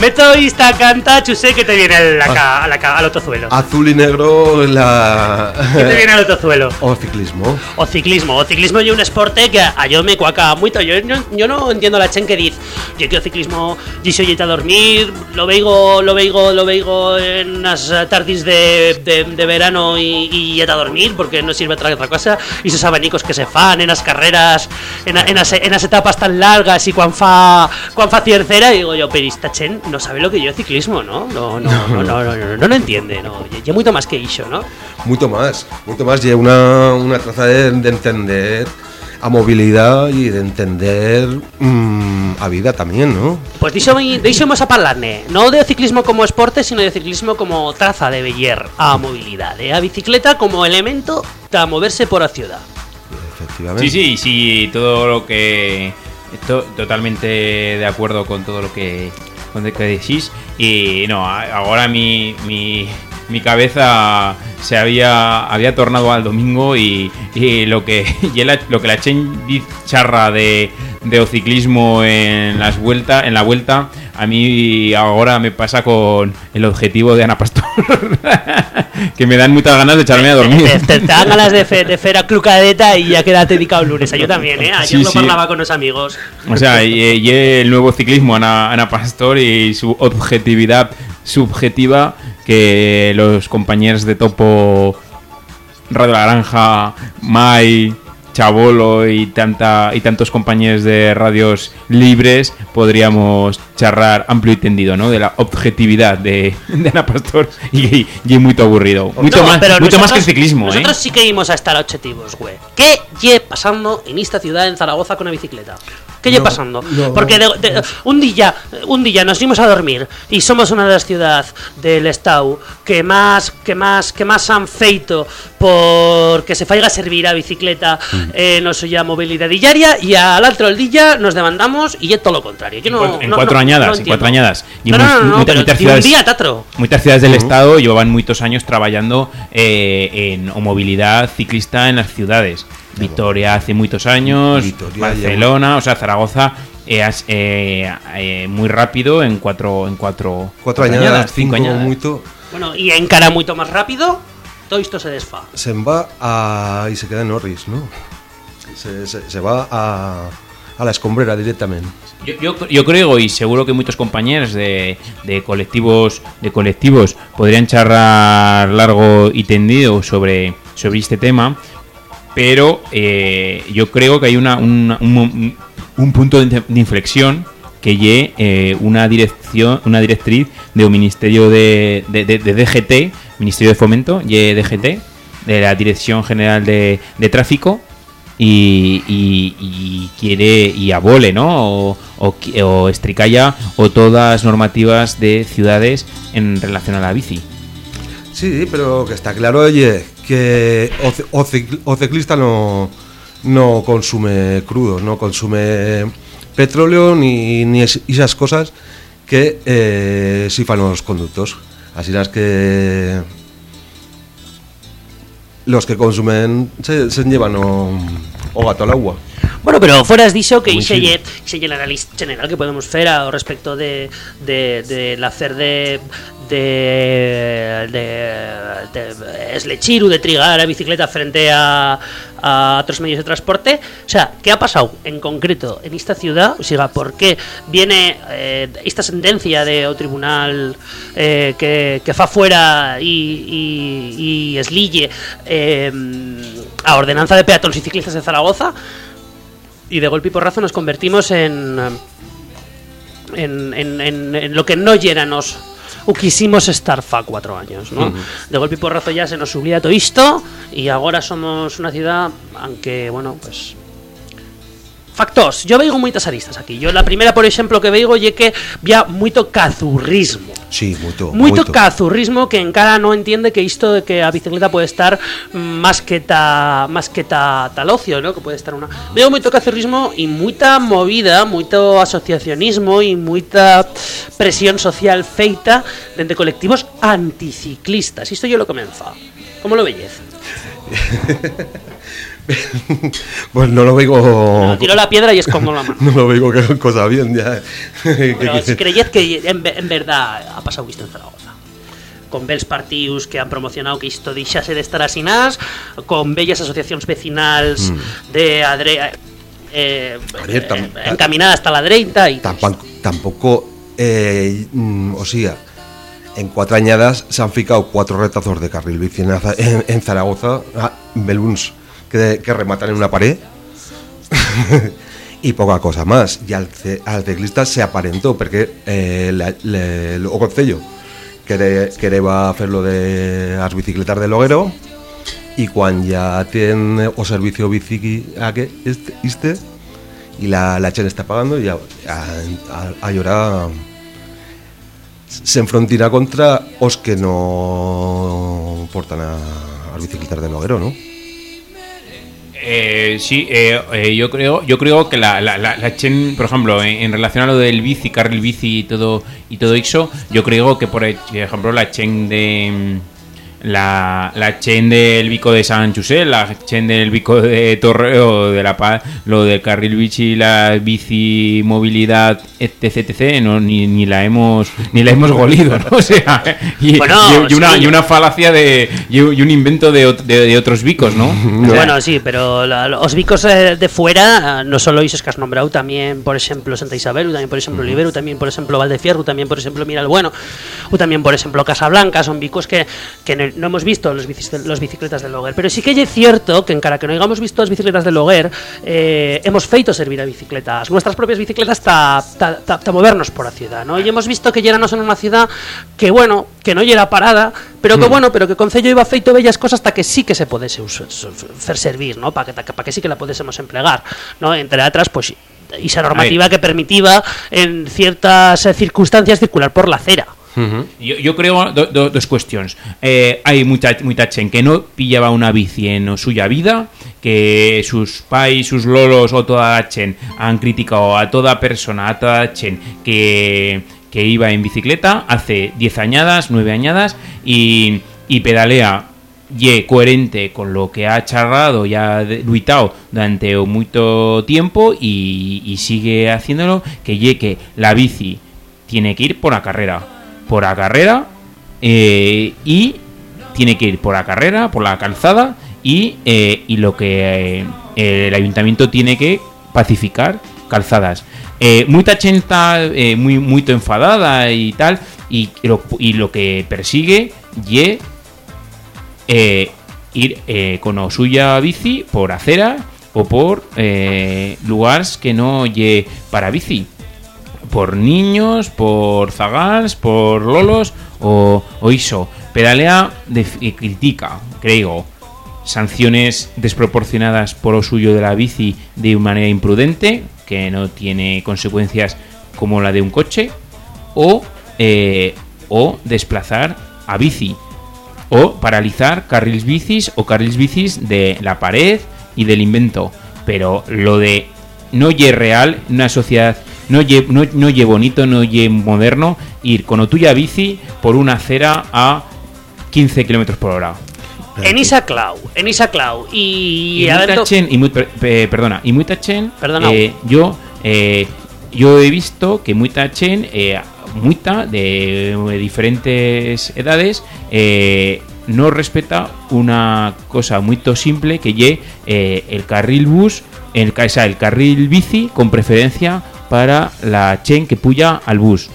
Speaker 2: Meto esta canta, chusé que te viene a la ca- a la ca- al otozuelo.
Speaker 3: Azul y negro la... [LAUGHS]
Speaker 2: ¿Qué te viene al otozuelo? [LAUGHS]
Speaker 3: O ciclismo.
Speaker 2: O ciclismo, o ciclismo y un esporte que a yo me cuaca mucho. Yo yo no entiendo la chen que dice, yo quiero ciclismo, yo soy a dormir, lo veigo, lo veigo, lo veigo en las tardes de, de, de verano y, y a dormir porque no sirve otra, otra cosa. Y esos abanicos que se fan en las carreras, en, en, las, en las etapas tan largas y cuan fa, cuan fa ciercera, digo yo, pero esta chen no sabe lo que yo ciclismo, ¿no? No, no, no, no, no, no, no lo entiende, no. Ya mucho más que iso, ¿no?
Speaker 3: Mucho más, mucho más. Y una, una traza de, de entender a movilidad y de entender mm, a vida también, ¿no?
Speaker 2: Pues deixemos a parlarne No de ciclismo como esporte, sino de ciclismo como traza de beller a movilidade A bicicleta como elemento para moverse por a ciudad
Speaker 3: Efectivamente.
Speaker 4: Sí, sí, sí, todo lo que. Esto, totalmente de acuerdo con todo lo que, con lo que decís. Y no, ahora mi, mi, mi cabeza se había, había tornado al domingo y, y lo que [LAUGHS] y la- lo que la charra de, de ciclismo en las vueltas en la vuelta a mí ahora me pasa con el objetivo de Ana Pastor [LAUGHS] que me dan muchas ganas de echarme a dormir
Speaker 2: Te, te- te dan ganas de, fe, de [LAUGHS] fer a clucadeta y ya quedate dedicado el lunes. Yo también, eh, ayer
Speaker 4: Sí,
Speaker 2: lo
Speaker 4: sí.
Speaker 2: parlaba con los amigos.
Speaker 4: O sea, y, y el nuevo ciclismo, Ana, Ana Pastor, y su objetividad subjetiva que los compañeros de Topo, Radio La Granja, Mai, Chabolo y tanta y tantos compañeros de radios libres podríamos charrar amplio y tendido, ¿no? De la objetividad de, [LAUGHS] de Ana Pastor y, y muy aburrido. Mucho,
Speaker 2: No,
Speaker 4: más,
Speaker 2: pero
Speaker 4: mucho más que el ciclismo, ¿eh?
Speaker 2: Nosotros sí que íbamos a estar objetivos, güey ¿Qué lle pasando en esta ciudad, en Zaragoza, con la bicicleta? ¿Qué lle
Speaker 3: No,
Speaker 2: pasando?
Speaker 3: no,
Speaker 2: Porque de- de- un día, un día nos fuimos a dormir y somos una de las ciudades del Estado que más, que más, que más han feito porque se faiga servir a bicicleta
Speaker 3: Mm.
Speaker 2: en no movilidad diaria y al otro día nos demandamos y es todo lo contrario. Yo
Speaker 4: En
Speaker 2: no-
Speaker 4: cuatro- en cuatro
Speaker 2: no-
Speaker 4: añadas,
Speaker 2: no
Speaker 4: en cuatro añadas. Y
Speaker 2: No, no, no, pero
Speaker 4: muchas
Speaker 2: de un
Speaker 4: ciudades-
Speaker 2: día, tatro.
Speaker 4: Muchas ciudades del Estado llevaban muchos años trabajando eh, en o movilidad ciclista en las ciudades. Vitoria hace muchos años,
Speaker 3: Vitoria
Speaker 4: Barcelona, o sea, Zaragoza has- eh, eh, muy rápido en cuatro, en cuatro,
Speaker 3: Cuatro añadas, cinco mucho.
Speaker 2: Bueno, y encara moito máis rápido, todo isto se desfa.
Speaker 3: Se va a... y se queda en Norris, ¿no? Se, se- se va a, a la escombrera directamente.
Speaker 4: Yo, yo- yo creo y seguro que muchos compañeros de, de colectivos de colectivos podrían charlar largo y tendido sobre, sobre este tema, pero eh, yo creo que hay una, un, un punto de inf- de inflexión que lle eh, una dirección una directriz de un ministerio de, de, de- DGT, Ministerio de Fomento, lle DGT, de la Dirección General de, Tráfico, y, y- y quiere y abole, ¿no? O, o, o estricalla o todas normativas de ciudades en relación a la bici.
Speaker 3: Sí, pero que está claro, oye, que o, o cicl- o ciclista no, no consume crudos, no consume petróleo ni, ni es- esas cosas que eh, sifan los conductos. Así las que los que consumen se, se llevan o, o gato al agua.
Speaker 2: Bueno, pero fueras dicho que ixe lle l'analís general que podemos ao respecto de, de, de l'afer de de, de, de eslechir o de bicicleta frente a, otros medios de transporte. O sea, ¿qué ha pasado en concreto en esta ciudad? O sea, ¿por qué viene eh, esta sentencia de o tribunal eh, que, que fa fuera y, y, y eslille eh, a ordenanza de peatones y ciclistas de Zaragoza? y de golpe y porrazo nos convertimos en en, en, lo que no lléranos o quisimos estar fa cuatro años, ¿no? De golpe y porrazo ya se nos subía todo esto y ahora somos una ciudad, aunque, bueno, pues... Factos, yo veigo moitas aristas aquí. Yo la primera, por exemplo, que veigo lle que vía moito cazurrismo.
Speaker 3: Sí, mucho.
Speaker 2: Moito cazurrismo que encara non entiende que isto de que a bicicleta pode estar máis que ta máis que ta tal ocio, ¿no? Que pode estar una Veo moito cazurrismo e moita movida, moito asociacionismo e moita presión social feita dende colectivos anticiclistas. Isto yo lo que me enfa. Como lo vellez? [LAUGHS]
Speaker 3: Pues no lo veo.
Speaker 2: Tiro la piedra y escondo la mano. [LAUGHS]
Speaker 3: No lo veo que cosa bien ya.
Speaker 2: Pero [LAUGHS] si que en, ve- en verdad ha pasado isto en Zaragoza con bells partidos que han promocionado que isto deixase de estar así nas, con bellas asociacións vecinals
Speaker 3: Mm.
Speaker 2: de adre eh,
Speaker 3: ver, tam-
Speaker 2: eh, encaminadas hasta la dereita y
Speaker 3: Tampoco, tampoco eh, mm, o sea, en cuatro añadas se han ficado cuatro retazos de carril bici en, Aza- en- en Zaragoza, ah, beluns que, que rematan en una pared [LAUGHS] y poca cosa más. Y al, al ciclista se aparentó porque eh, la- le- o Concello quere, quereba hacer lo de las bicicletas del hoguero y cuando ya tiene o servicio bici a que este, este y la, la está pagando y a, a, a, a llorar se enfrontina contra os que no portan a, as bicicletas del hoguero, ¿no?
Speaker 4: Eh, sí, eh, eh, yo creo, yo creo que la, la, la, la Chen, por ejemplo, en, relación a lo del bici, carril bici y todo y todo eso, yo creo que por ejemplo la Chen de la, la Chen del Bico de San Chusé, la Chen del Bico de Torreo de La Paz, lo del carril bici, la bici movilidad, etc, etc, no, ni, ni la hemos ni la hemos golido, ¿no? [LAUGHS] O sea, y,
Speaker 2: Bueno,
Speaker 4: y- y una,
Speaker 2: sí.
Speaker 4: y una falacia de y, un invento de, de, de otros bicos, ¿no? [LAUGHS] O sea,
Speaker 2: Bueno, sí, pero la- los bicos eh, de fuera, no solo esos que has nombrado, también, por ejemplo, Santa Isabel, también, por ejemplo, Libero, también, por ejemplo, Valdefierro, también, por ejemplo, Mira el Bueno, o también, por ejemplo, Casablanca, son bicos que, que no, no hemos visto los, bicis- los bicicletas del Loguer. Pero sí que es cierto que, en cara que no hayamos visto las bicicletas del Loguer, eh, hemos feito servir a bicicletas, nuestras propias bicicletas, para movernos por la ciudad, ¿no? Y hemos visto que llegamos en una ciudad que, bueno, que no era parada, pero que,
Speaker 3: Mm.
Speaker 2: bueno, pero que Concello iba feito bellas cosas hasta que sí que se podese us- hacer servir, ¿no? Para que, que sí que la podésemos emplear, ¿no? Entre otras, pues esa normativa que permitía en ciertas circunstancias circular por la acera.
Speaker 4: Yo, creo do- do- dos cuestiones. Eh, hay mucha, mucha chen que no pillaba una bici en o suya vida, que sus pais, sus lolos o toda la chen han criticado a toda persona, a toda chen que, que iba en bicicleta hace 10 añadas, 9 añadas y, y pedalea ye coherente con lo que ha charrado y ha luitado durante mucho tiempo y, y sigue haciéndolo que ye que la bici tiene que ir por la carrera por la carrera eh, y tiene que ir por la carrera, por la calzada y, eh, y lo que eh, el ayuntamiento tiene que pacificar calzadas. Muy está eh, muy, muy enfadada y tal, y lo, y lo que persigue y ir con suya bici por acera o por lugares que no lle para bici por niños, por zagals, por lolos o, o iso. Pedalea de, y critica, creo, sanciones desproporcionadas por lo suyo de la bici de manera imprudente, que no tiene consecuencias como la de un coche, o, eh, o desplazar a bici, o paralizar carriles bicis o carriles bicis de la pared y del invento. Pero lo de no ye real en una sociedad, no ye, no, no bonito, no ye moderno ir con o tuya bici por una acera a 15 kilómetros por hora.
Speaker 2: En Isa Clau, en Isa Clau. Y,
Speaker 4: Y muy tachen, y muy, per- pe- perdona, y muy tachen,
Speaker 2: Perdona.
Speaker 4: eh, yo, eh, yo he visto que muy tachen, eh, muita de eh, diferentes edades, eh, no respeta una cosa muy simple que eh, el carril bus, el, ca- o sea, el carril bici con preferencia para la chen que puya al bus.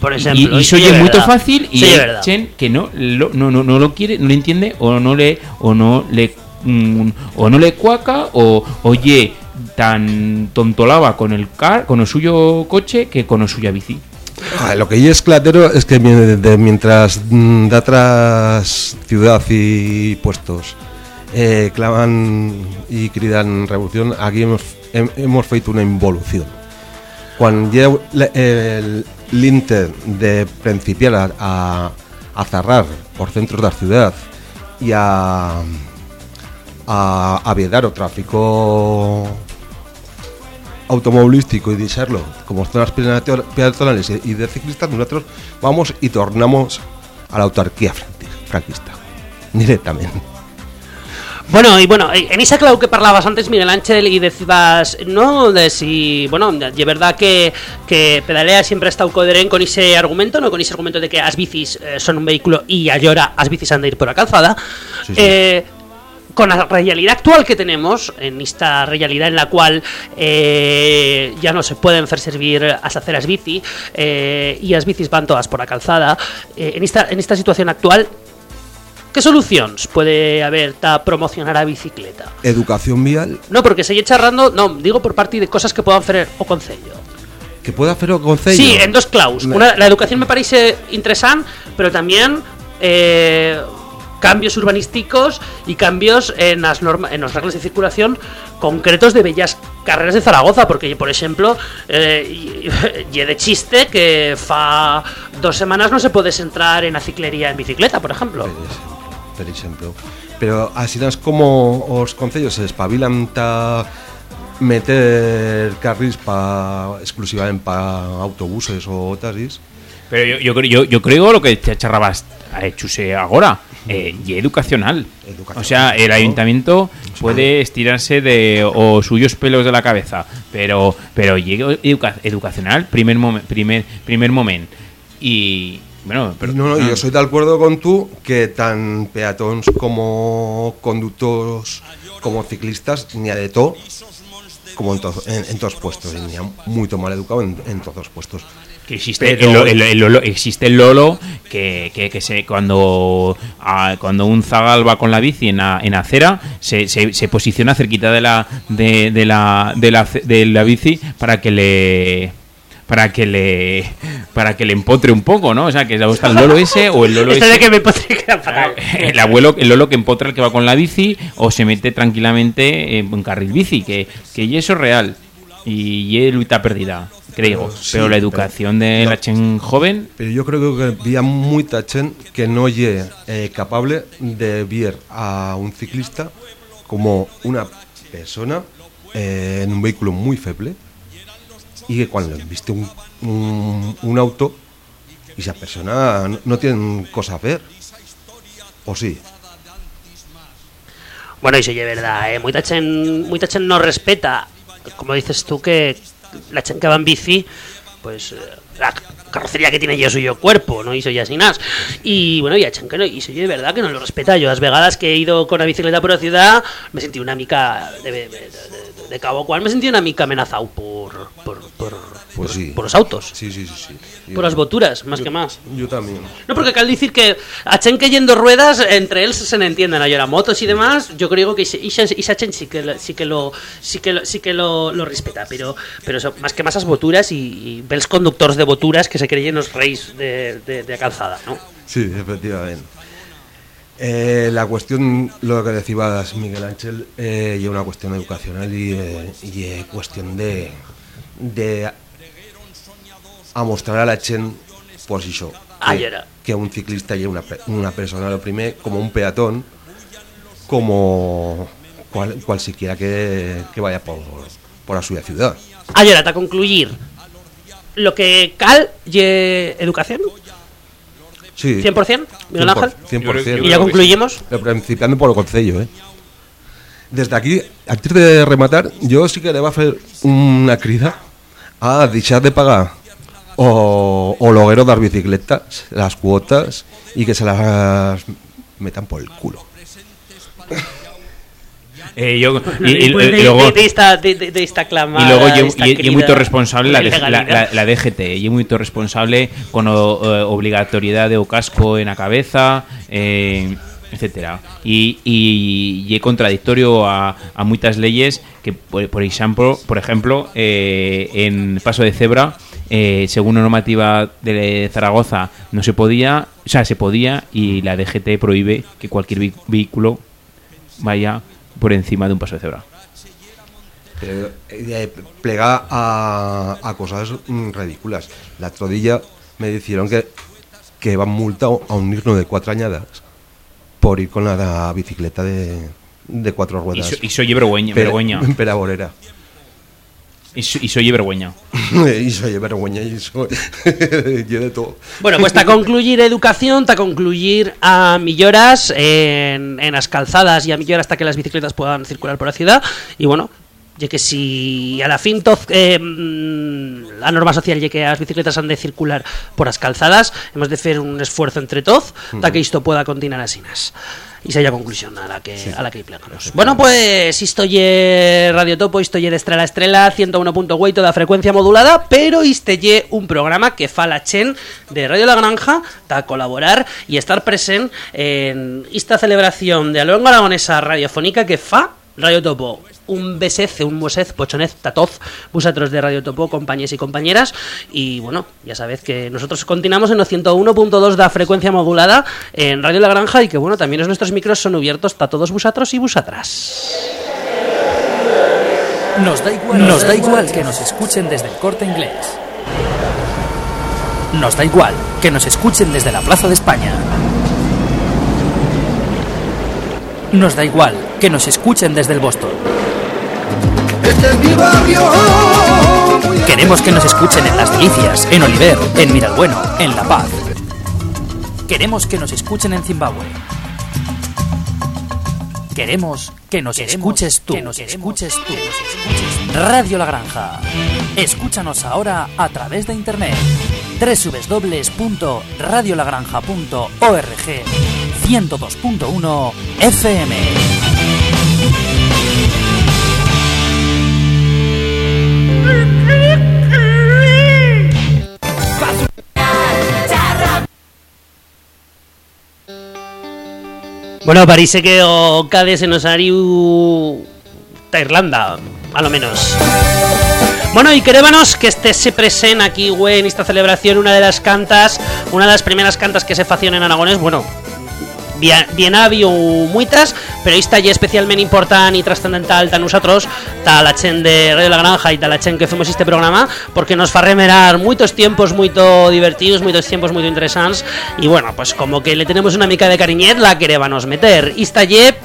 Speaker 2: por
Speaker 4: Y,
Speaker 2: ejemplo.
Speaker 4: y eso
Speaker 2: sí
Speaker 4: es
Speaker 2: es
Speaker 4: muy fácil y hay chen que no lo, no, no, no lo quiere, no lo entiende o no le o no le mm, o no le cuaca o oye tan tontolaba con el car, con el suyo coche que con el suya bici.
Speaker 3: Ah, lo que ya es clatero es que mi- de- mientras mm, de atrás ciudad y puestos eh, claman y cridan revolución, aquí hemos, hem- hemos feito una involución. Cuando llega la- el límite de principiar a, a, a cerrar por centros de la ciudad y a, a, o tráfico automovilístico y deixarlo como zonas peato- peatonales y de ciclistas, nosotros vamos y tornamos a la autarquía franqui- franquista. Directamente.
Speaker 2: Bueno, y bueno, en esa clau que parlabas antes, Miguel Ángel, y decías, no, de si, bueno, de verdad que, que Pedalea siempre ha estado coherente con ese argumento, no con ese argumento de que las bicis eh, son un vehículo y ahora las bicis han de ir por la calzada.
Speaker 3: Sí, sí.
Speaker 2: Eh, con la realidad actual que tenemos, en esta realidad en la cual eh, ya no se pueden hacer servir las aceras bici eh, y las bicis van todas por la calzada, eh, en, esta, en esta situación actual, ¿qué soluciones puede haber para promocionar a bicicleta?
Speaker 3: Educación vial
Speaker 2: No, porque se charrando, no, digo por parte de cosas que puedan hacer o concello.
Speaker 3: que puede hacer o concello.
Speaker 2: Sí, en dos claus. Una, la educación me parece interesante, pero también eh, cambios urbanísticos y cambios en las normas, en las reglas de circulación concretos de bellas carreras de Zaragoza, porque por ejemplo, eh, y, [LAUGHS] y de chiste que fa dos semanas no se puede entrar en la ciclería en bicicleta, por ejemplo.
Speaker 3: Por ejemplo. Pero así no es como os concellos se espabilan ta meter carrils pa, exclusivamente para autobuses o taxis.
Speaker 4: Pero yo, yo, creo- yo, yo creo lo que te charrabas a Chuse ahora, eh, y educacional.
Speaker 3: Educacional,
Speaker 4: O sea, el
Speaker 3: ¿no?
Speaker 4: ayuntamiento puede estirarse de o suyos pelos de la cabeza, pero pero educa- educacional primer momen- primer primer momento. Y bueno, pero
Speaker 3: no, no,
Speaker 4: ah,
Speaker 3: yo soy de acuerdo con tú que tan peatones como conductores como ciclistas ni a de todo como en, to- en, en todos puestos ni a muy mal educado en, en todos los puestos.
Speaker 4: Que existe
Speaker 3: Pero-
Speaker 4: el, lo- el- el lolo, existe el lolo que, que, que se cuando ah, cuando un zagal va con la bici en, en acera se, se, se posiciona cerquita de la de, de la de la de la bici para que le para que le para que le empotre un poco, ¿no? O sea, que está el lolo ese o el lolo [LAUGHS] ese
Speaker 2: de que me
Speaker 4: el abuelo, el lolo que empotra el que va con la bici o se mete tranquilamente en un carril bici, que, que y eso es real. Y, y es lucha perdida, creo.
Speaker 3: Pero sí,
Speaker 4: pero la educación de la chen joven,
Speaker 3: Pero yo creo que había muy tachen que no lle eh, capable de ver a un ciclista como una persona eh, en un vehículo muy feble y que cuando viste un, un, un auto y esa persona no, no tiene cosa a ver. ¿O sí?
Speaker 2: Bueno, eso ya es verdad, ¿eh? Mucha chen, no respeta, como dices tú, que la chen que va en bici, pues, eh, carrocería que tiene yo suyo cuerpo, no hizo ya sin as. Y bueno, ya chen que no, y soy de verdad que no lo respeta. Yo las vegadas que he ido con la bicicleta por la ciudad me sentí una mica de, de, de- cabo cual me sentí una mica amenazado por, por,
Speaker 3: Pues sí.
Speaker 2: por los autos,
Speaker 3: Sí, sí, sí. sí. Yo-
Speaker 2: por las boturas, más que más.
Speaker 3: Yo también.
Speaker 2: No, porque cal decir que a chen que yendo ruedas, entre ellos se ne entienden, a llorar motos y demás, yo creo que ese- ese ese chen sí que lo- sí que lo sí que lo, sí que lo, lo respeta, pero pero eso, más que más las boturas y, y ves conductores de boturas que se creyen los reyes de, de, de calzada, ¿no?
Speaker 3: Sí, efectivamente. Eh, la cuestión, lo que decías Miguel Ángel, eh, y una cuestión educacional y, eh, y cuestión de, de a mostrar a la Chen por si yo
Speaker 2: Ah,
Speaker 3: que, que un ciclista y una, una persona lo primer como un peatón como cual, cual siquiera que, que vaya por, por la suya ciudad.
Speaker 2: Ayer, hasta concluir, lo que cal y educación,
Speaker 3: sí.
Speaker 2: 100%, Miguel Ángel.
Speaker 3: 100%,
Speaker 2: Y ya concluimos.
Speaker 3: Pero principiando por el concello, eh. Desde aquí, antes de rematar, yo sí que le va a hacer una crida a deixar de pagar o, o las bicicletas, las cuotas, y que se las metan por el culo. [LAUGHS]
Speaker 4: Eh, yo, y, y-
Speaker 2: Pues
Speaker 4: luego,
Speaker 2: de- de esta, de, de- de esta
Speaker 4: y luego yo,
Speaker 2: esta
Speaker 4: muy responsable la, de- la,
Speaker 2: ilegalidad.
Speaker 4: la, la DGT y muy responsable con o- eh, obligatoriedad de o casco en la cabeza eh, etcétera y, y, y contradictorio a, a muchas leyes que por, por ejemplo por ejemplo eh, en paso de cebra eh, según la normativa de Zaragoza no se podía o sea se podía y la DGT prohíbe que cualquier vehículo vaya por encima de un paso de cebra
Speaker 3: Pero, eh, plega a, a cosas mm, ridículas. La otro día me dijeron que, que van multa a un niño de cuatro añadas por ir con la bicicleta de, de cuatro ruedas.
Speaker 4: so, y soy vergüenza
Speaker 3: Pera-
Speaker 4: vergüenza
Speaker 3: Borera. [LAUGHS]
Speaker 4: y, so- y soy vergüenza [LAUGHS]
Speaker 3: y soy vergüenza y soy [LAUGHS] de todo.
Speaker 2: Bueno, pues ta concluir educación, ta concluir a milloras en, en las calzadas y a milloras hasta que las bicicletas puedan circular por la ciudad. Y bueno, ya que si a la fin toz, eh, mm, la norma social ya que las bicicletas han de circular por las calzadas, hemos de hacer un esfuerzo entre todos para que esto pueda continuar así. Y se haya conclusión a la que a la que plegamos. Bueno, pues esto ye Radio Topo, esto ye de Estrella a Estrella 101.8 toda frecuencia modulada, pero este ye un programa que fa la Chen de Radio La Granja para colaborar y estar presente en esta celebración de la lengua aragonesa radiofónica que fa Radio Topo. Un besez, un mosez, pochonez, tatoz, vosotros de Radio Topo, compañeros y compañeras. Y bueno, ya sabéis que nosotros continuamos en los 101.2 de frecuencia modulada en Radio La Granja y que bueno, también nuestros micros son abiertos para todos vosotros y vosotras.
Speaker 10: Nos da igual, nos da igual que nos escuchen desde el corte inglés. Nos da igual que nos escuchen desde la Plaza de España. Nos da igual que nos escuchen desde el Boston. Queremos que nos escuchen en Las Delicias, en Oliver, en Miralbueno, en La Paz. Queremos que nos escuchen en Zimbabue. Queremos que nos escuches tú. Que nos escuches tú. Radio La Granja. Escúchanos ahora a través de internet. www.radiolagranja.org 102.1 FM.
Speaker 2: Bueno, parece que o se nos hariu Irlanda, a lo menos. Bueno, y querébanos que estése presente aquí, güey, en esta celebración, una de las cantas, una de las primeras cantas que se facían en aragonés, bueno, bien, había muchas, pero esta ya especialmente importante y trascendental para nosotros, ta la chen de Radio La Granja y ta la chen que hacemos este programa, porque nos fa remerar muchos tiempos muy divertidos, muchos tiempos muy interesantes, y bueno, pues como que le tenemos una mica de cariñet, la querébanos meter. Esta ye,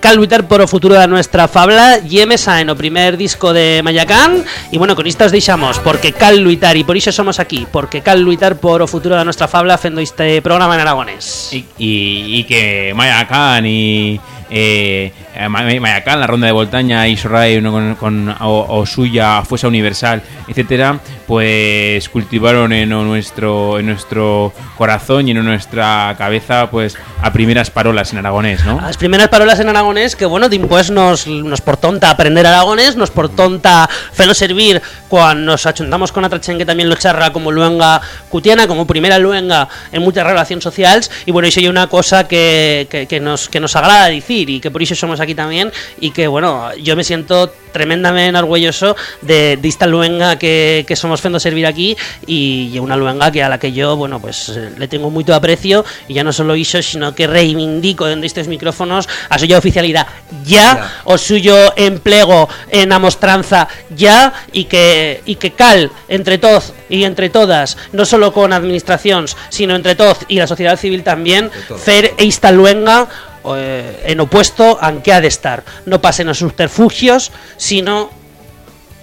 Speaker 2: cal luchar por el futuro de nuestra fabla, ye mesa en primer disco de Mayacán, y bueno, con esta os deixamos, porque cal luchar, y por eso somos aquí, porque cal luchar por el futuro de nuestra fabla, haciendo este programa en aragonés.
Speaker 4: y que Maya Khan y eh, Ma- Mayacán, la Ronda de Voltaña, Israel con, con o, o suya, Fuesa Universal, etcétera, pues cultivaron en nuestro en nuestro corazón y en nuestra cabeza pues a primeras parolas en aragonés, ¿no?
Speaker 2: Las primeras palabras en aragonés que, bueno, después nos, nos por tonta aprender aragonés, nos por tonta felo servir cuando nos achuntamos con otra que también lo charra como luenga cutiana, como primera luenga en muchas relaciones sociales y bueno, eso hay una cosa que, que, que nos, que nos agrada decir y que por eso somos aquí también y que, bueno, yo me siento tremendamente orgulloso de, de esta luenga que, que somos fendo servir aquí y, y una luenga que a la que yo, bueno, pues eh, le tengo mucho aprecio y ya no solo eso, sino que reivindico en estos micrófonos a suya oficialidad. Ya, o suyo empleo en amostranza ya y que, y que cal entre todos y entre todas, no solo con administraciones, sino entre todos y la sociedad civil también, fer esta luenga eh, en opuesto a que ha de estar. No pasen a subterfugios, sino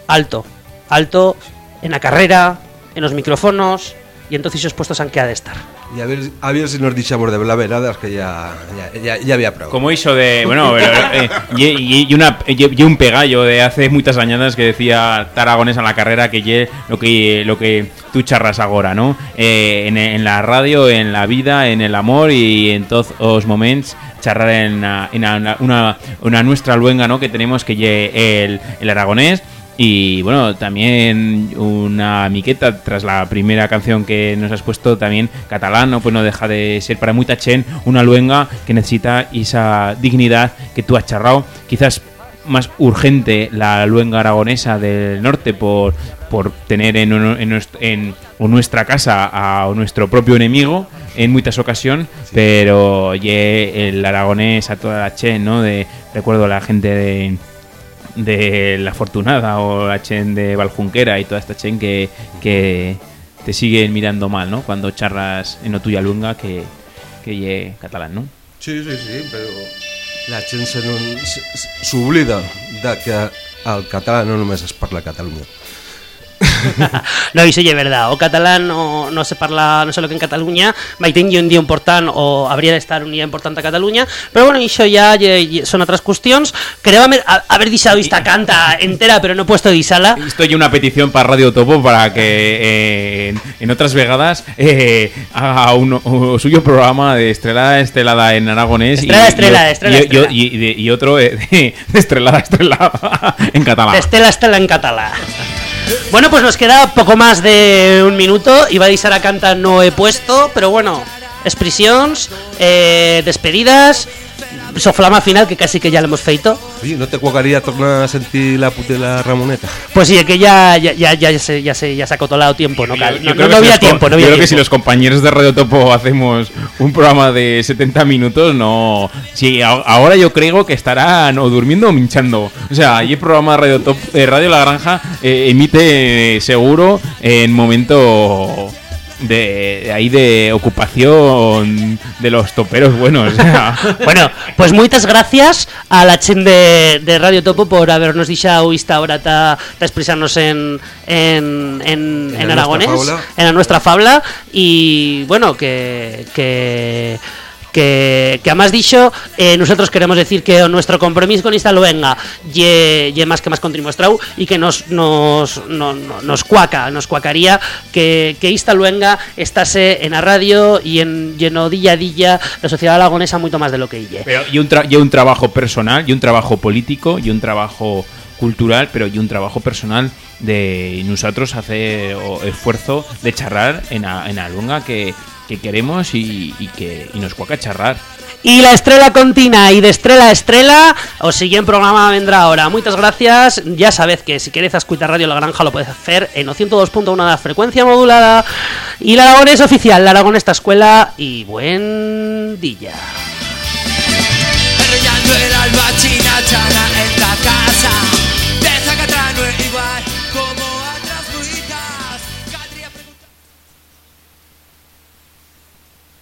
Speaker 2: alto. Alto en la carrera, en los micrófonos y entonces esos puestos a que ha de estar.
Speaker 3: Y a ver, a ver si nos dichamos de la veradas que ya, ya, ya, ya había probado.
Speaker 4: Como hizo de. Bueno, pero, eh, y, y- y una, y, y un pegallo de hace muchas añadas que decía Taragones a la carrera que ye lo que lo que tú charras ahora, ¿no? Eh, en, en la radio, en la vida, en el amor y en todos los momentos charrar en, en a- una, una nuestra luenga, ¿no? Que tenemos que ye el, el aragonés. Y bueno, también una miqueta tras la primera canción que nos has puesto, también catalán, ¿no? pues no deja de ser para mucha chen una luenga que necesita esa dignidad que tú has charrado. Quizás más urgente la luenga aragonesa del norte por, por tener en, en, en- en nuestra casa a nuestro propio enemigo en muchas ocasiones, pero ye el aragonés a toda la chen, ¿no? De, recuerdo a la gente de de La Fortunada o la Chen de Valjunquera y toda esta Chen que, que te siguen mirando mal, ¿no? Cuando charras en o tuya lunga que, que ye catalán, ¿no?
Speaker 3: Sí, sí, sí, pero la gent s'oblida de que el català no només es parla a Catalunya. [LAUGHS]
Speaker 2: no, ya es verdad. O catalán no, no se parla, no sé lo que en Cataluña. Maiten un día importante o habría de estar un día importante a Cataluña. Pero bueno, eso ya, son otras cuestiones. Creo haber, haber disado esta canta entera, pero no he puesto disala.
Speaker 4: Esto hay una petición para Radio Topo para que eh, en, en otras vegadas eh, haga un, suyo programa de estrelada estelada en aragonés
Speaker 2: Estrela,
Speaker 4: y,
Speaker 2: estrela,
Speaker 4: y-
Speaker 2: estrela,
Speaker 4: y- y- y- de- y otro eh, de, [LAUGHS] de estrelada estrelada en catalán.
Speaker 2: De Estela Estela en catalán. Bueno, pues nos queda poco más de un minuto. Iba a disar a canta, no he puesto, pero bueno, expresiones, eh, despedidas, soflama final que casi que ya lo hemos feito.
Speaker 3: Oye, no te cuacaría tornar a sentir la putela Ramoneta?
Speaker 2: Pues sí, es que ya, ya, ya, ya, se, ya, se, ya se ha acotolado tiempo, no,
Speaker 4: Yo
Speaker 2: no,
Speaker 4: creo
Speaker 2: no había tiempo, no
Speaker 4: yo
Speaker 2: había
Speaker 4: creo que si los compañeros de Radio Topo hacemos un programa de 70 minutos, no. Sí, a- ahora yo creo que estarán o durmiendo o minchando. O sea, y el programa de Radio Top, eh, Radio La Granja eh, emite eh, seguro en momento de, de ahí de ocupación de los toperos buenos. o sea. [LAUGHS]
Speaker 2: Bueno, pues muchas gracias a la chen de, de Radio Topo por habernos dicho esta hora ta, ta expresarnos en, en, en,
Speaker 3: En
Speaker 2: aragonés, en la nuestra fabla y bueno, que... que que, que además dicho, eh, nosotros queremos decir que nuestro compromiso con esta ye más que más contrimuestrau y que nos nos, no- no- nos cuaca, nos cuacaría que, que esta estase en la radio y en lleno día a día la sociedad aragonesa mucho más de lo que.
Speaker 4: Pero y un, y un trabajo personal, y un trabajo político, y un trabajo cultural, pero y un trabajo personal de nosotros hacer o esfuerzo de charrar en la, en lunga que, que queremos y, que nos cuaca charrar.
Speaker 2: Y la estrella continua y de estrella a estrella, o siguiente programa vendrá ahora. Muchas gracias. Ya sabéis que si queréis escuchar Radio La Granja lo podéis hacer en o 102.1 de la frecuencia modulada. Y la Aragón es oficial, la Aragón esta escuela y buen día.